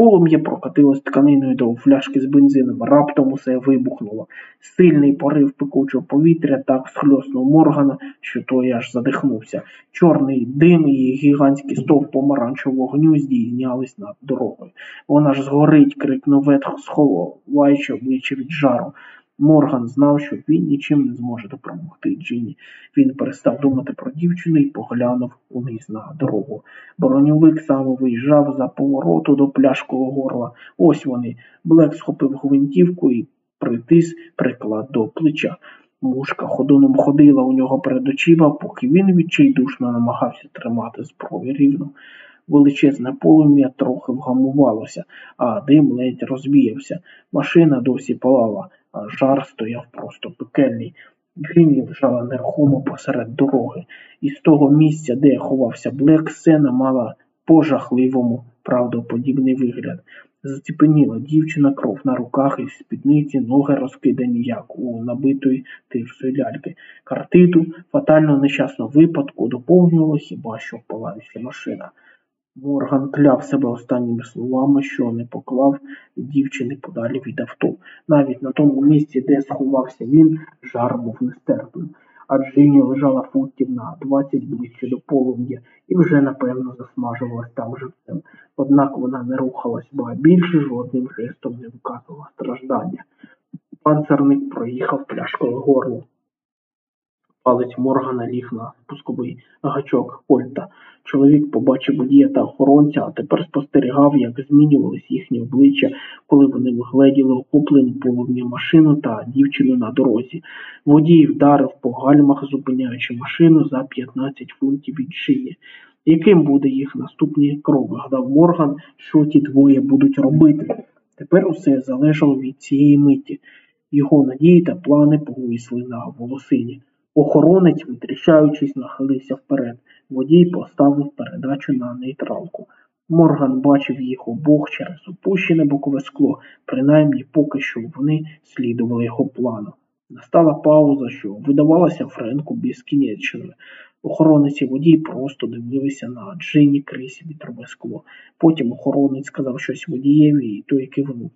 Полум'я прокатилось тканиною до фляшки з бензином. Раптом усе вибухнуло. Сильний порив пекучого повітря так схльоснув Моргана, що той аж задихнувся. Чорний дим і гігантський стовп помаранчевого вогню здійнялись над дорогою. Вона ж згорить, крикнув Ветх, сховаючи обличчя від жару. Морган знав, що він нічим не зможе допомогти Джині. Він перестав думати про дівчину і поглянув униз на дорогу. Броньовик саме виїжджав за повороту до пляшкового горла. Ось вони. Блек схопив гвинтівку і притис приклад до плеча. Мушка ходуном ходила у нього перед очима, поки він відчайдушно намагався тримати зброю рівно. Величезне полум'я трохи вгамувалося, а дим ледь розвіявся. Машина досі палала, жар стояв просто пекельний. Джині лежала нерухомо посеред дороги, і з того місця, де ховався Блек, сцена мала по-жахливому правдоподібний вигляд. Заціпеніла дівчина, кров на руках і в спідниці, ноги розкидані, як у набитої тирсої ляльки. Картину фатального нещасного випадку доповнювала хіба що палаюча машина. Морган кляв себе останніми словами, що не поклав дівчини подалі від авто. Навіть на тому місці, де сховався він, жар був нестерпним. А Джині лежала футів на двадцять ближче до полум'я і вже напевно засмажувалась там живцем. Однак вона не рухалась, ба більше жодним жестом не виказувала страждання. Панцерник проїхав пляшкове горло. Палець Моргана ліг на спусковий гачок Кольта. Чоловік побачив водія та охоронця, а тепер спостерігав, як змінювались їхні обличчя, коли вони вигледіли охоплену полум'я машину та дівчину на дорозі. Водій вдарив по гальмах, зупиняючи машину за 15 фунтів від шиї. Яким буде їх наступні кроки? Гадав Морган, що ті двоє будуть робити. Тепер усе залежало від цієї миті. Його надії та плани повисли на волосині. Охоронець, витріщаючись, нахилився вперед. Водій поставив передачу на нейтралку. Морган бачив їх обох через опущене бокове скло, принаймні поки що вони слідували його плану. Настала пауза, що видавалася Френку безкінечною. Охоронець і водій просто дивилися на Джинні Крисі вітрове скло. Потім охоронець сказав щось водієві, і той кивнув.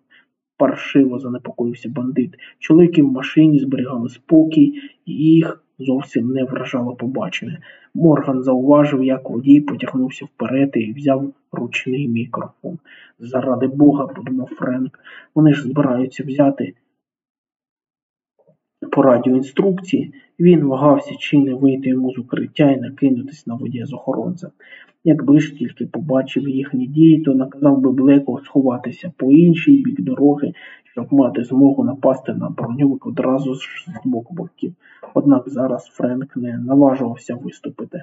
Паршиво занепокоївся бандит. Чоловіки в машині зберігали спокій, і їх зовсім не вражало побачене. Морган зауважив, як водій потягнувся вперед і взяв ручний мікрофон. Заради Бога, подумав Френк, вони ж збираються взяти по радіоінструкції. Він вагався, чи не вийти йому з укриття і накинутись на водія з охоронцем. Якби ж тільки побачив їхні дії, то наказав би Блеку сховатися по інший бік дороги, щоб мати змогу напасти на броньовик одразу з двох боків. Однак зараз Френк не наважувався виступити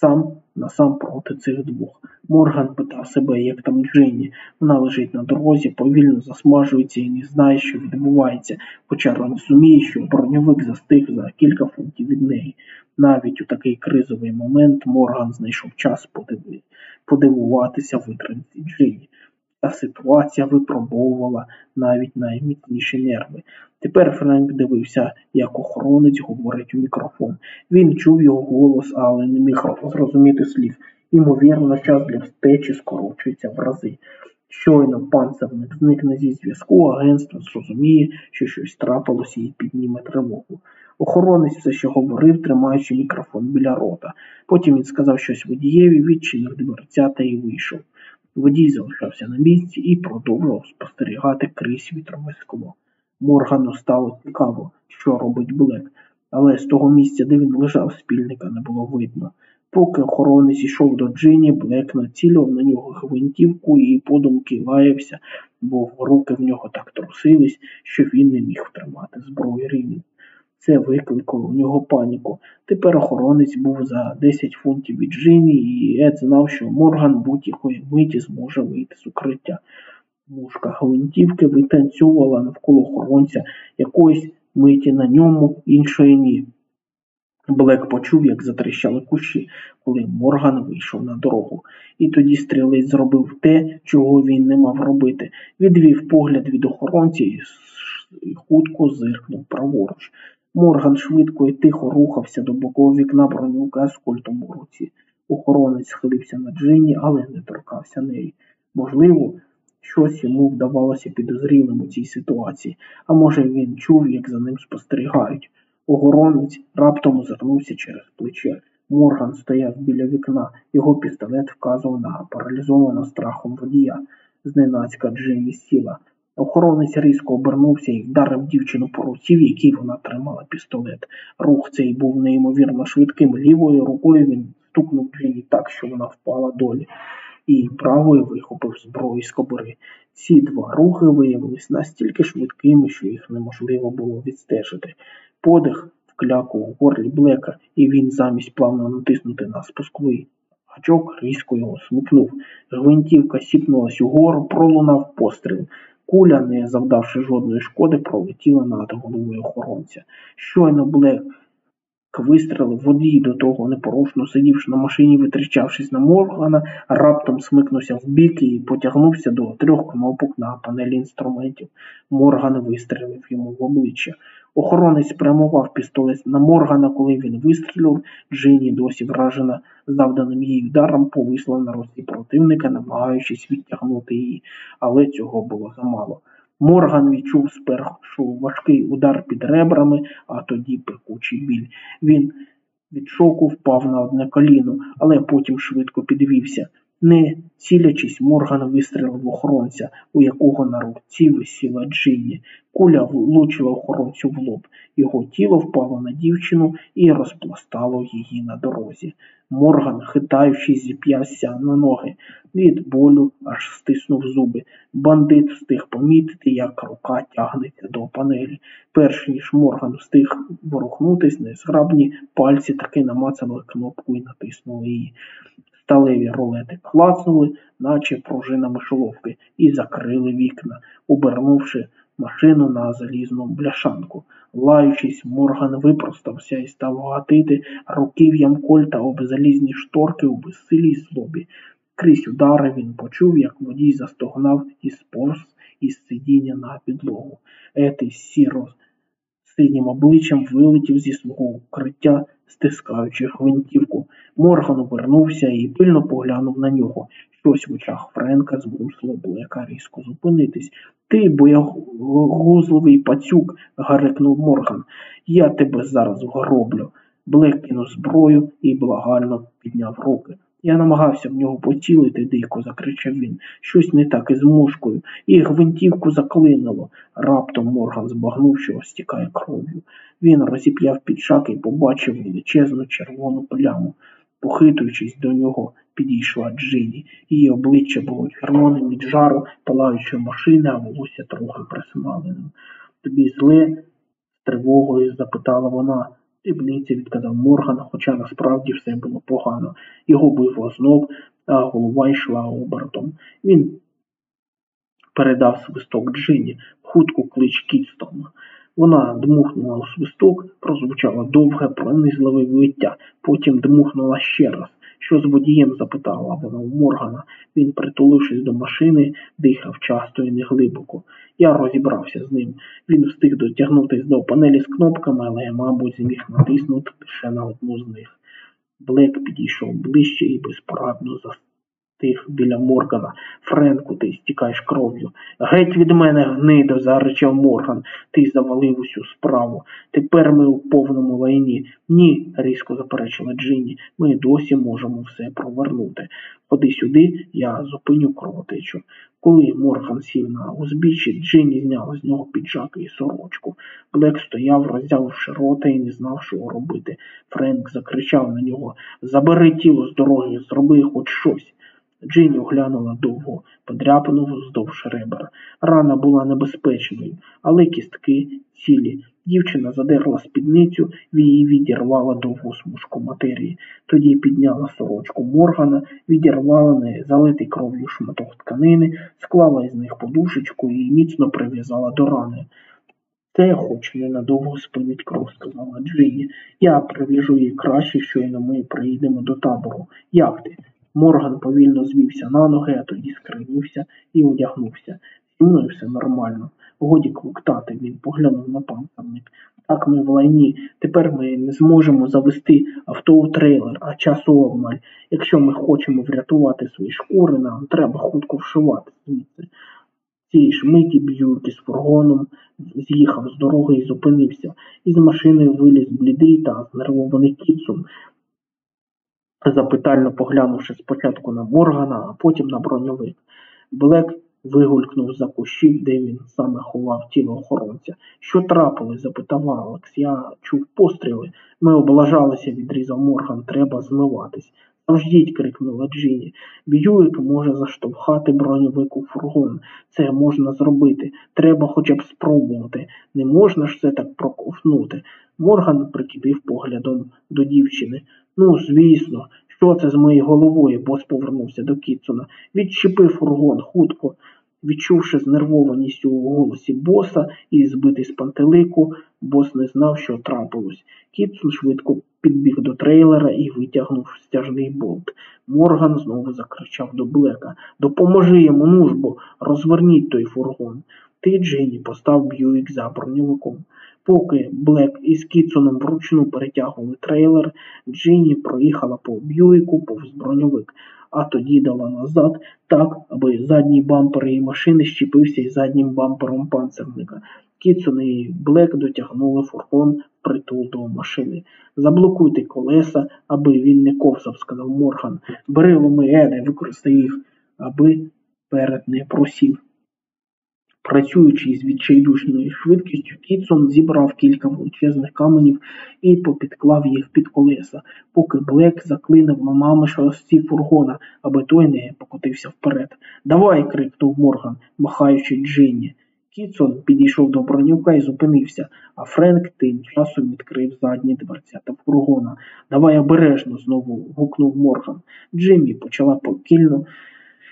сам на сам проти цих двох. Морган питав себе, як там Дженні. Вона лежить на дорозі, повільно засмажується і не знає, що відбувається, хоча розуміє, що броньовик застиг за кілька фунтів від неї. Навіть у такий кризовий момент Морган знайшов час подивуватися витримці Джинні. Та ситуація випробовувала навіть найміцніші нерви. Тепер Френк дивився, як охоронець говорить у мікрофон. Він чув його голос, але не міг зрозуміти слів. Ймовірно, час для втечі скорочується в рази. Щойно панцерник зникне зі зв'язку, агентство зрозуміє, що щось трапилося і підніме тривогу. Охоронець все ще говорив, тримаючи мікрофон біля рота. Потім він сказав щось водієві, відчинив дверцята і вийшов. Водій залишався на місці і продовжував спостерігати крізь вітрове скло. Моргану стало цікаво, що робить Блек, але з того місця, де він лежав, спільника не було видно. Поки охоронець йшов до Джині, Блек націлив на нього гвинтівку і подумки лаявся, бо руки в нього так трусились, що він не міг втримати зброю рівень. Це викликало у нього паніку. Тепер охоронець був за 10 фунтів від Джині, і Ед знав, що Морган будь-якої миті зможе вийти з укриття. Мушка гвинтівки витанцювала навколо охоронця якоїсь миті на ньому, іншої ні. Блек почув, як затріщали кущі, коли Морган вийшов на дорогу. І тоді стрілець зробив те, чого він не мав робити. Відвів погляд від охоронця і хутко зиркнув праворуч. Морган швидко і тихо рухався до бокового вікна бронюка з кольтом у руці. Охоронець схилився на Джині, але не торкався неї. Можливо, щось йому вдавалося підозрілим у цій ситуації, а може він чув, як за ним спостерігають. Охоронець раптом озирнувся через плече. Морган стояв біля вікна, його пістолет вказував на паралізованого страхом водія. Зненацька Джині сіла. Охоронець різко обернувся і вдарив дівчину по руці, в якій вона тримала пістолет. Рух цей був неймовірно швидким. Лівою рукою він стукнув Джині так, що вона впала долі, і правою вихопив зброю з кобури. Ці два рухи виявились настільки швидкими, що їх неможливо було відстежити. Подих вклякав у горлі Блека, і він замість плавно натиснути на спусковий гачок різко його смикнув. Гвинтівка сіпнулась угору, пролунав постріл. Куля, не завдавши жодної шкоди, пролетіла над головою охоронця. Щойно Блек вистрелив водій до того непорушно сидівши на машині, витрічавшись на Моргана, раптом смикнувся в бік і потягнувся до трьох кнопок на панелі інструментів. Морган вистрелив йому в обличчя. Охоронець спрямував пістолет на Моргана, коли він вистрілив. Джині, досі вражена завданим їй ударом, повисла на рості противника, намагаючись відтягнути її, але цього було замало. Морган відчув спершу важкий удар під ребрами, а тоді пекучий біль. Він від шоку впав на одне коліно, але потім швидко підвівся. Не цілячись, Морган вистрелив охоронця, у якого на руці висіла Джинні. Куля влучила охоронцю в лоб. Його тіло впало на дівчину і розпластало її на дорозі. Морган, хитаючись, зіп'явся на ноги. Від болю аж стиснув зуби. Бандит встиг помітити, як рука тягнеться до панелі. Перш ніж Морган встиг ворухнутись, незграбні пальці таки намацали кнопку і натиснули її. Сталеві рулети клацнули, наче пружина мишоловки, і закрили вікна, обернувши машину на залізну бляшанку. Лаючись, Морган випростався і став гатити руків'ям кольта об залізні шторки у безсилій злобі. Крізь удари він почув, як водій застогнав і сповз із сидіння на підлогу. Ети сіро синім обличчям вилетів зі свого укриття, стискаючи гвинтівку. Морган обернувся і пильно поглянув на нього. Щось в очах Френка змусило Блека різко зупинитись. Ти, боягузливий пацюк, гарикнув Морган. Я тебе зараз вгроблю. Блек кинув зброю і благально підняв руки. Я намагався в нього поцілити, дико закричав він. Щось не так із мушкою, і гвинтівку заклинило. Раптом Морган збагнув, що стікає кров'ю. Він розіп'яв підшак і побачив величезну червону пляму. Похитуючись до нього, підійшла Джині. Її обличчя було червоним від жару палаючої машини, а волосся трохи присмаленим. Тобі зле? з тривогою запитала вона. Дрібниці, відказав Морган, хоча насправді все було погано. Його бив озноб, а голова йшла обертом. Він передав свисток Джині, хутку клич Кітстон. Вона дмухнула у свисток, прозвучало довге, пронизливе виття, потім дмухнула ще раз. Що з водієм? запитала вона у Моргана. Він, притулившись до машини, дихав часто і неглибоко. Я розібрався з ним. Він встиг дотягнутися до панелі з кнопками, але, я, мабуть, зміг натиснути лише на одну з них. Блек підійшов ближче і безпорадно застиг біля Моргана. Френку, ти стікаєш кров'ю. Геть від мене, гнидо, заричав Морган. Ти завалив усю справу. Тепер ми у повному лайні. Ні, різко заперечила Джинні. Ми досі можемо все провернути. Ходи сюди, я зупиню кровотечу. Коли Морган сів на узбіччі, Джинні зняла з нього піджак і сорочку. Блек стояв, роззявивши рота і не знав, що робити. Френк закричав на нього Забери тіло з дороги, зроби хоч щось. Джинні оглянула довго, подряпану вздовж ребер. Рана була небезпечною, але кістки цілі. Дівчина задерла спідницю, в її відірвала довгу смужку матерії. Тоді підняла сорочку Моргана, відірвала неї залитий кров'ю шматок тканини, склала із них подушечку і міцно прив'язала до рани. Це хоч ненадовго спинить кров, сказала Джині. Я прив'яжу її краще, щойно ми приїдемо до табору. Як ти? Морган повільно звівся на ноги, а тоді скривився і одягнувся. Зі мною все нормально. Годі клуктати, він поглянув на панцерник. Так ми в лайні. Тепер ми не зможемо завести авто у трейлер, а часу обмаль. Якщо ми хочемо врятувати свої шкури, нам треба хутко вшивати звідси. Цієї ж миті Б'юрк із фургоном з'їхав з дороги і зупинився. Із машини виліз блідий та знервований кіцум, запитально поглянувши спочатку на Моргана, а потім на броньовик. Блек вигулькнув за кущів, де він саме ховав тіло охоронця. Що трапилось? запитав Алекс. Я чув постріли. Ми облажалися, відрізав Морган. Треба змиватись. Завждіть, крикнула Джині. Бьюік може заштовхати броньовик у фургон. Це можна зробити. Треба хоча б спробувати. Не можна ж це так проковтнути. Морган прикипів поглядом до дівчини. Ну, звісно, що це з моєю головою? Бос повернувся до Кітсона. Відчепи фургон хутко. Відчувши знервованість у голосі боса і збитий з пантелику, бос не знав, що трапилось. Кітсон швидко підбіг до трейлера і витягнув стяжний болт. Морган знову закричав до Блека Допоможи йому, нужбо, розверніть той фургон. Ти, Джині, постав Б'юік за броньовиком. Поки Блек із Кітсоном вручну перетягували трейлер, Джині проїхала по Б'юіку повз броньовик, а тоді дала назад так, аби задній бампер її машини щепився із заднім бампером панцерника. Кітсон і Блек дотягнули фургон притул до машини. Заблокуйте колеса, аби він не ковзав, сказав Морган. Бери ломи Еде, використай їх, аби перед не просів. Працюючи із відчайдушною швидкістю, Кітсон зібрав кілька величезних каменів і попідклав їх під колеса, поки Блек заклинив ломами шості фургона, аби той не покотився вперед. Давай. крикнув Морган, махаючи Джинні. Кітсон підійшов до бронюка і зупинився, а Френк тим часом відкрив задні дверцята фургона. Давай обережно, знову гукнув Морган. Джиммі почала покільно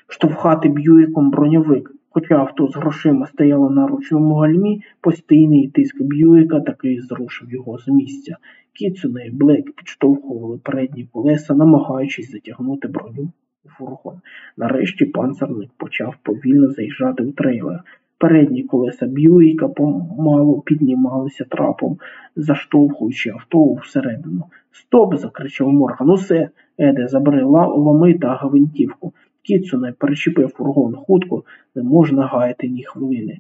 штовхати б'юїком броньовик. Хоча авто з грошима стояло на ручному гальмі, постійний тиск Б'юїка таки зрушив його з місця. Кітсона і Блек підштовхували передні колеса, намагаючись затягнути броню у фургон. Нарешті панцерник почав повільно заїжджати у трейлер. Передні колеса Б'юїка помалу піднімалися трапом, заштовхуючи авто всередину. Стоп! закричав Морган. Усе, Еде, забери ломи та гвинтівку. Кіцуне перечепив фургон хутко, не можна гаяти ні хвилини.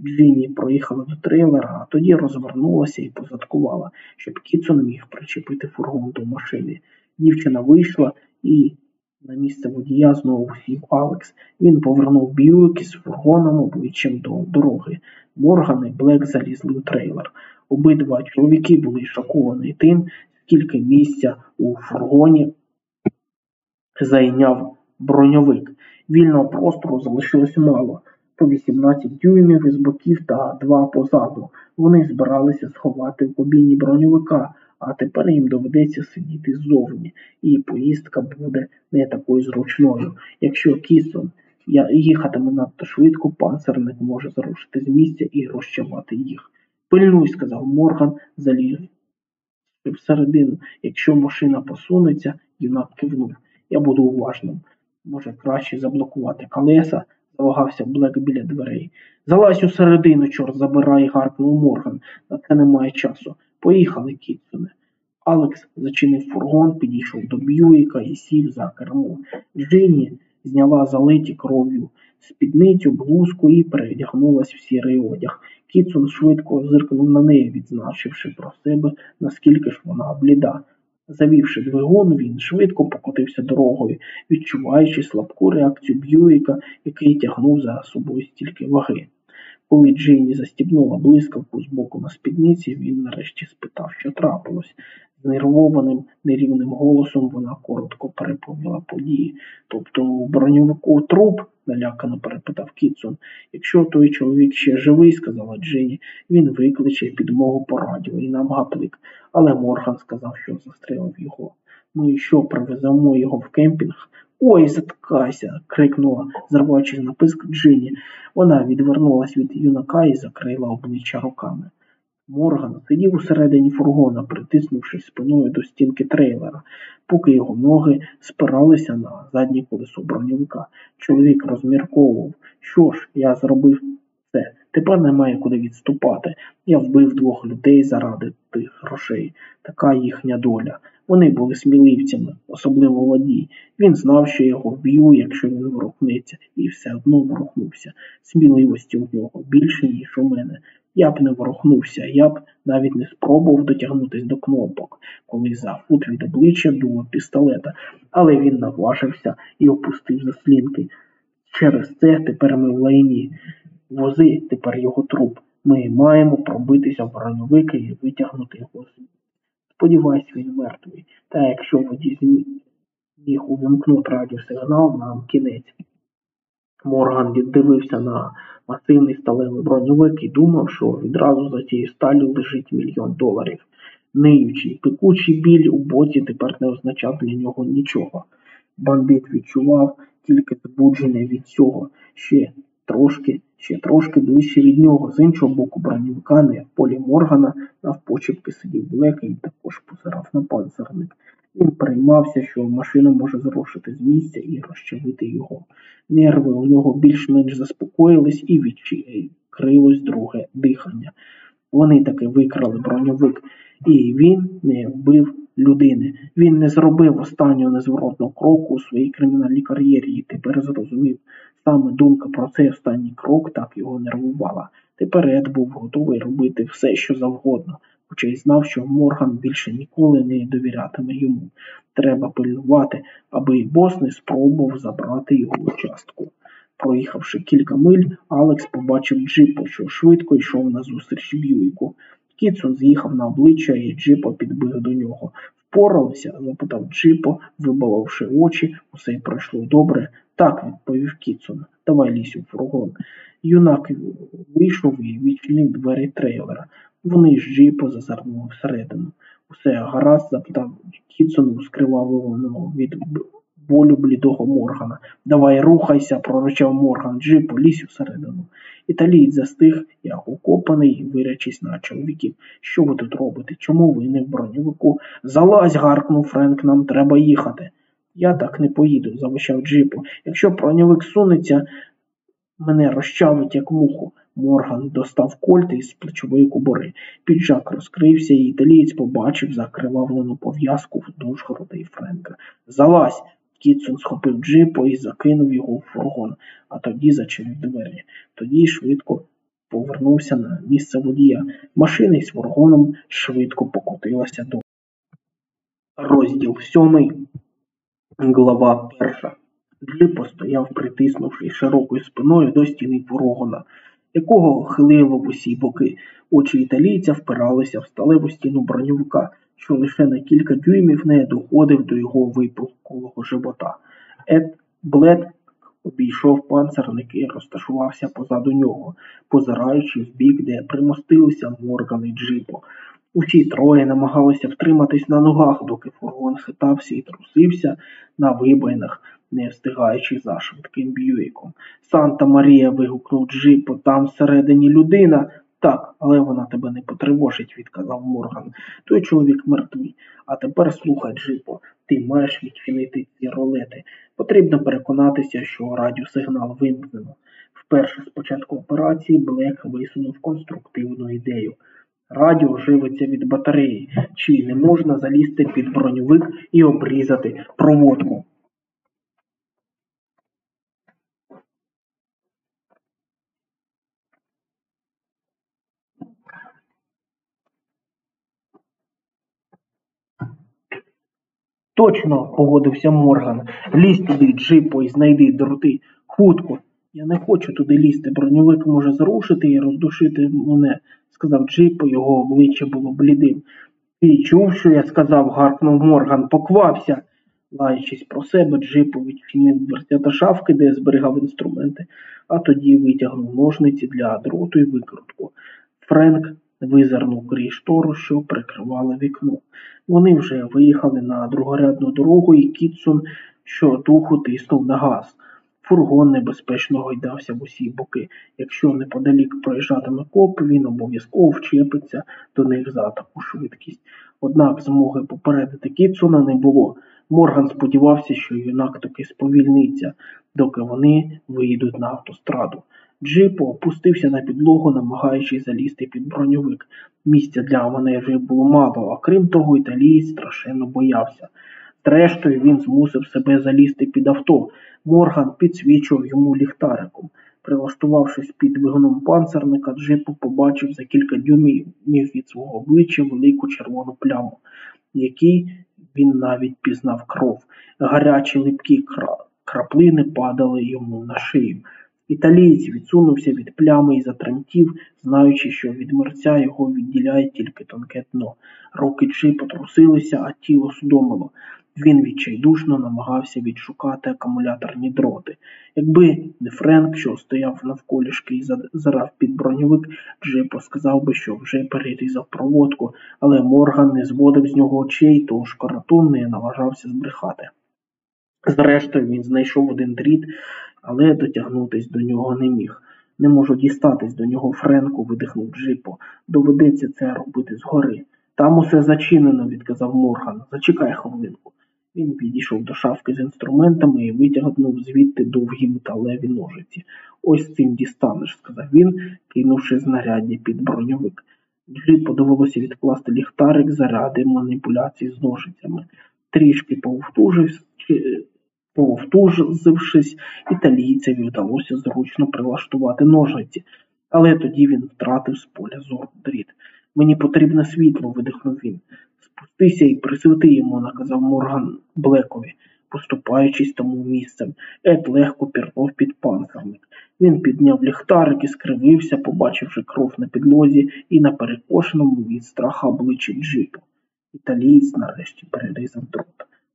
Джині проїхала до трейлера, а тоді розвернулася і позадкувала, щоб Кіцун міг причепити фургон до машини. Дівчина вийшла і на місце водія знову сів Алекс. Він повернув Б'юік із фургоном обличчям до дороги. Морган і Блек залізли у трейлер. Обидва чоловіки були шоковані тим, скільки місця у фургоні зайняв броньовик. Вільного простору залишилось мало по 18 дюймів із боків та два позаду. Вони збиралися сховати в кабіні броньовика, а тепер їм доведеться сидіти ззовні, і поїздка буде не такою зручною. Якщо Кісон їхатиме надто швидко, панцерник може зарушити з місця і розчавати їх. Пильнуй, сказав Морган, заліз всередину. Якщо машина посунеться, юнак кивнув. Я буду уважним. Може, краще заблокувати колеса, завагався Блек біля дверей. Залазь у середину, чорт забирай, гаркнув Морган. На це немає часу. Поїхали, Кітсоне. Алекс зачинив фургон, підійшов до Б'юїка і сів за кермо. Джині зняла залиті кров'ю спідницю, блузку і передягнулась в сірий одяг. Кітсон швидко зиркнув на неї, відзначивши про себе, наскільки ж вона бліда. Завівши двигун, він швидко покотився дорогою, відчуваючи слабку реакцію Б'юїка, який тягнув за собою стільки ваги. Коли Джині застібнула блискавку з боку на спідниці, він нарешті спитав, що трапилось. Знервованим, нерівним голосом вона коротко переповіла події. Тобто броньовику труп? налякано перепитав Кітсон. Якщо той чоловік ще живий, сказала Джині, він викличе підмогу по радіо і нам гаплик. Але Морган сказав, що застрелив його. Ми що, привеземо його в кемпінг? Ой, заткайся. крикнула, зриваючись на писк Джині. Вона відвернулась від юнака і закрила обличчя руками. Морган сидів усередині фургона, притиснувшись спиною до стінки трейлера, поки його ноги спиралися на заднє колесо броньовика. Чоловік розмірковував, що ж, я зробив це. Тепер немає куди відступати. Я вбив двох людей заради тих грошей. Така їхня доля. Вони були сміливцями, особливо водій. Він знав, що його вб'ю, якщо він ворухнеться, і все одно ворухнувся. Сміливості у нього більше, ніж у мене. Я б не ворухнувся, я б навіть не спробував дотягнутися до кнопок, коли за фут від обличчя дуло пістолета, але він наважився і опустив заслінки. Через це тепер ми в лайні. Вози тепер його труп. Ми маємо пробитися в броньовики і витягнути його з. Сподіваюсь, він мертвий. Та якщо водій зміг увімкнути радіосигнал, нам кінець. Морган віддивився на масивний сталевий броньовик і думав, що відразу за цією сталю лежить мільйон доларів. Ниючий, пекучий біль у боці тепер не означав для нього нічого. Бандит відчував тільки збудження від цього, ще трошки, ще трошки ближче від нього, з іншого боку броньовика, не в полі Моргана, навпочепки сидів Блек і також позирав на панцерник. Він переймався, що машина може зрушити з місця і розчавити його. Нерви у нього більш-менш заспокоїлись і відкрилось друге дихання. Вони таки викрали броньовик, і він не вбив людини. Він не зробив останнього незворотного кроку у своїй кримінальній кар'єрі і тепер зрозумів. Саме думка про цей останній крок так його нервувала. Тепер Ед був готовий робити все, що завгодно, хоча й знав, що Морган більше ніколи не довірятиме йому. Треба пильнувати, аби бос не спробував забрати його участку. Проїхавши кілька миль, Алекс побачив джипа, що швидко йшов назустріч Б'юйку. Кітсон з'їхав на обличчя і джипа підбіг до нього. Впоралися? запитав Джипо, вибалавши очі, усе пройшло добре. Так, відповів Кітсон. Давай лізь у фургон. Юнак вийшов і відчинив двері трейлера. Вони з джипу зазирнули всередину. Усе гаразд, запитав Кітсон, скривавленого від болю блідого Моргана. Давай рухайся, пророчав Морган, джипу, лізь усередину. Італієць застиг, як укопаний, вирячись на чоловіків. Що ви тут робите? Чому ви не в броньовику? Залазь, гаркнув Френк, нам треба їхати. Я так не поїду, завищав джипу. Якщо броньовик сунеться, Мене розчавить, як муху. Морган достав кольт із плечової кобури. Піджак розкрився, і італієць побачив закривавлену пов'язку вздовж грудей Френка. Залазь! Кітсон схопив джипо і закинув його в фургон, а тоді зачинив двері. Тоді швидко повернувся на місце водія. Машина із фургоном швидко покотилася до. Розділ сьомий. Глава перша. Джипо стояв, притиснувши широкою спиною до стіни фургона, якого хилило в усі боки. Очі італійця впиралися в сталеву стіну броньовика, що лише на кілька дюймів не доходив до його випуклого живота. Ед Блед обійшов панцерник і розташувався позаду нього, позираючи в бік, де примостилися Морган і Джипо. Усі троє намагалися втриматись на ногах, доки фургон хитався і трусився на вибоїнах, не встигаючи за швидким б'юїком. Санта Марія вигукнув Джипо, там всередині людина. Так, але вона тебе не потривожить, відказав Морган. Той чоловік мертвий. А тепер слухай, Джипо, ти маєш відчинити ці ролети. Потрібно переконатися, що радіосигнал вимкнено. Вперше з початку операції Блек висунув конструктивну ідею. Радіо живиться від батареї, чи не можна залізти під броньовик і обрізати проводку. Точно, погодився Морган. Лізь туди, джипо, і знайди дроти. Хутко. Я не хочу туди лізти. Броньовик може зрушити і роздушити мене, сказав Джипо, його обличчя було блідим. Ти чув, що я сказав, гаркнув Морган, поквапся. Лаючись про себе, Джипо відчинив дверцята шафки, де зберігав інструменти, а тоді витягнув ножниці для дроту і викрутку. Френк визирнув крізь штору, що прикривала вікно. Вони вже виїхали на другорядну дорогу, і Кітсон щодуху тиснув на газ. Фургон небезпечно гойдався в усі боки. Якщо неподалік проїжджатиме коп, він обов'язково вчепиться до них за таку швидкість. Однак змоги попередити Кітсона не було. Морган сподівався, що юнак таки сповільниться, доки вони виїдуть на автостраду. Джипо опустився на підлогу, намагаючись залізти під броньовик. Місця для маневрів було мало, а крім того, італієць страшенно боявся. Зрештою, він змусив себе залізти під авто. Морган підсвічував йому ліхтариком. Прилаштувавшись під двигуном панцерника, Джипо побачив за кілька дюймів від свого обличчя велику червону пляму, якій він навіть пізнав кров. Гарячі липкі краплини падали йому на шию. Італієць відсунувся від плями і затремтів, знаючи, що від мерця його відділяє тільки тонке дно. Руки Джи потрусилися, а тіло судомило. Він відчайдушно намагався відшукати акумуляторні дроти. Якби не Френк, що стояв навколішки і зарав під броньовик, Джипо сказав би, що вже перерізав проводку, але Морган не зводив з нього очей, тож каратун не наважався збрехати. Зрештою, він знайшов один дріт, але дотягнутись до нього не міг. Не можу дістатись до нього Френку, видихнув Джипо. Доведеться це робити згори. Там усе зачинено, відказав Морган. Зачекай хвилинку. Він підійшов до шафки з інструментами і витягнув звідти довгі металеві ножиці. Ось цим дістанеш, сказав він, кинувши знаряддя під броньовик. Джипу довелося відкласти ліхтарик заради маніпуляцій з ножицями. Трішки повтужившись, італійцеві вдалося зручно прилаштувати ножиці, але тоді він втратив з поля зору дріт. Мені потрібне світло, видихнув він. Спустися і присвяти йому, наказав Морган Блекові, поступаючись тому місцем. Ед легко пірнув під панцерник. Він підняв ліхтарик і скривився, побачивши кров на підлозі і на перекошеному від страха обличчі джипу. Італієць нарешті перерізав дрот.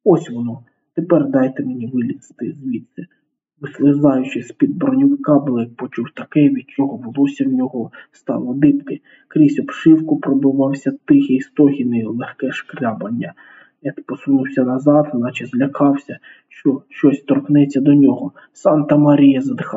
Ось воно. Тепер дайте мені вилізти звідси. Вислизаючи з-під бронювка, Блек почув таке, від чого волосся в нього стало дибки. Крізь обшивку пробивався тихий стогін і легке шкрябання. Ед посунувся назад, наче злякався, що щось торкнеться до нього. Санта Марія задихав.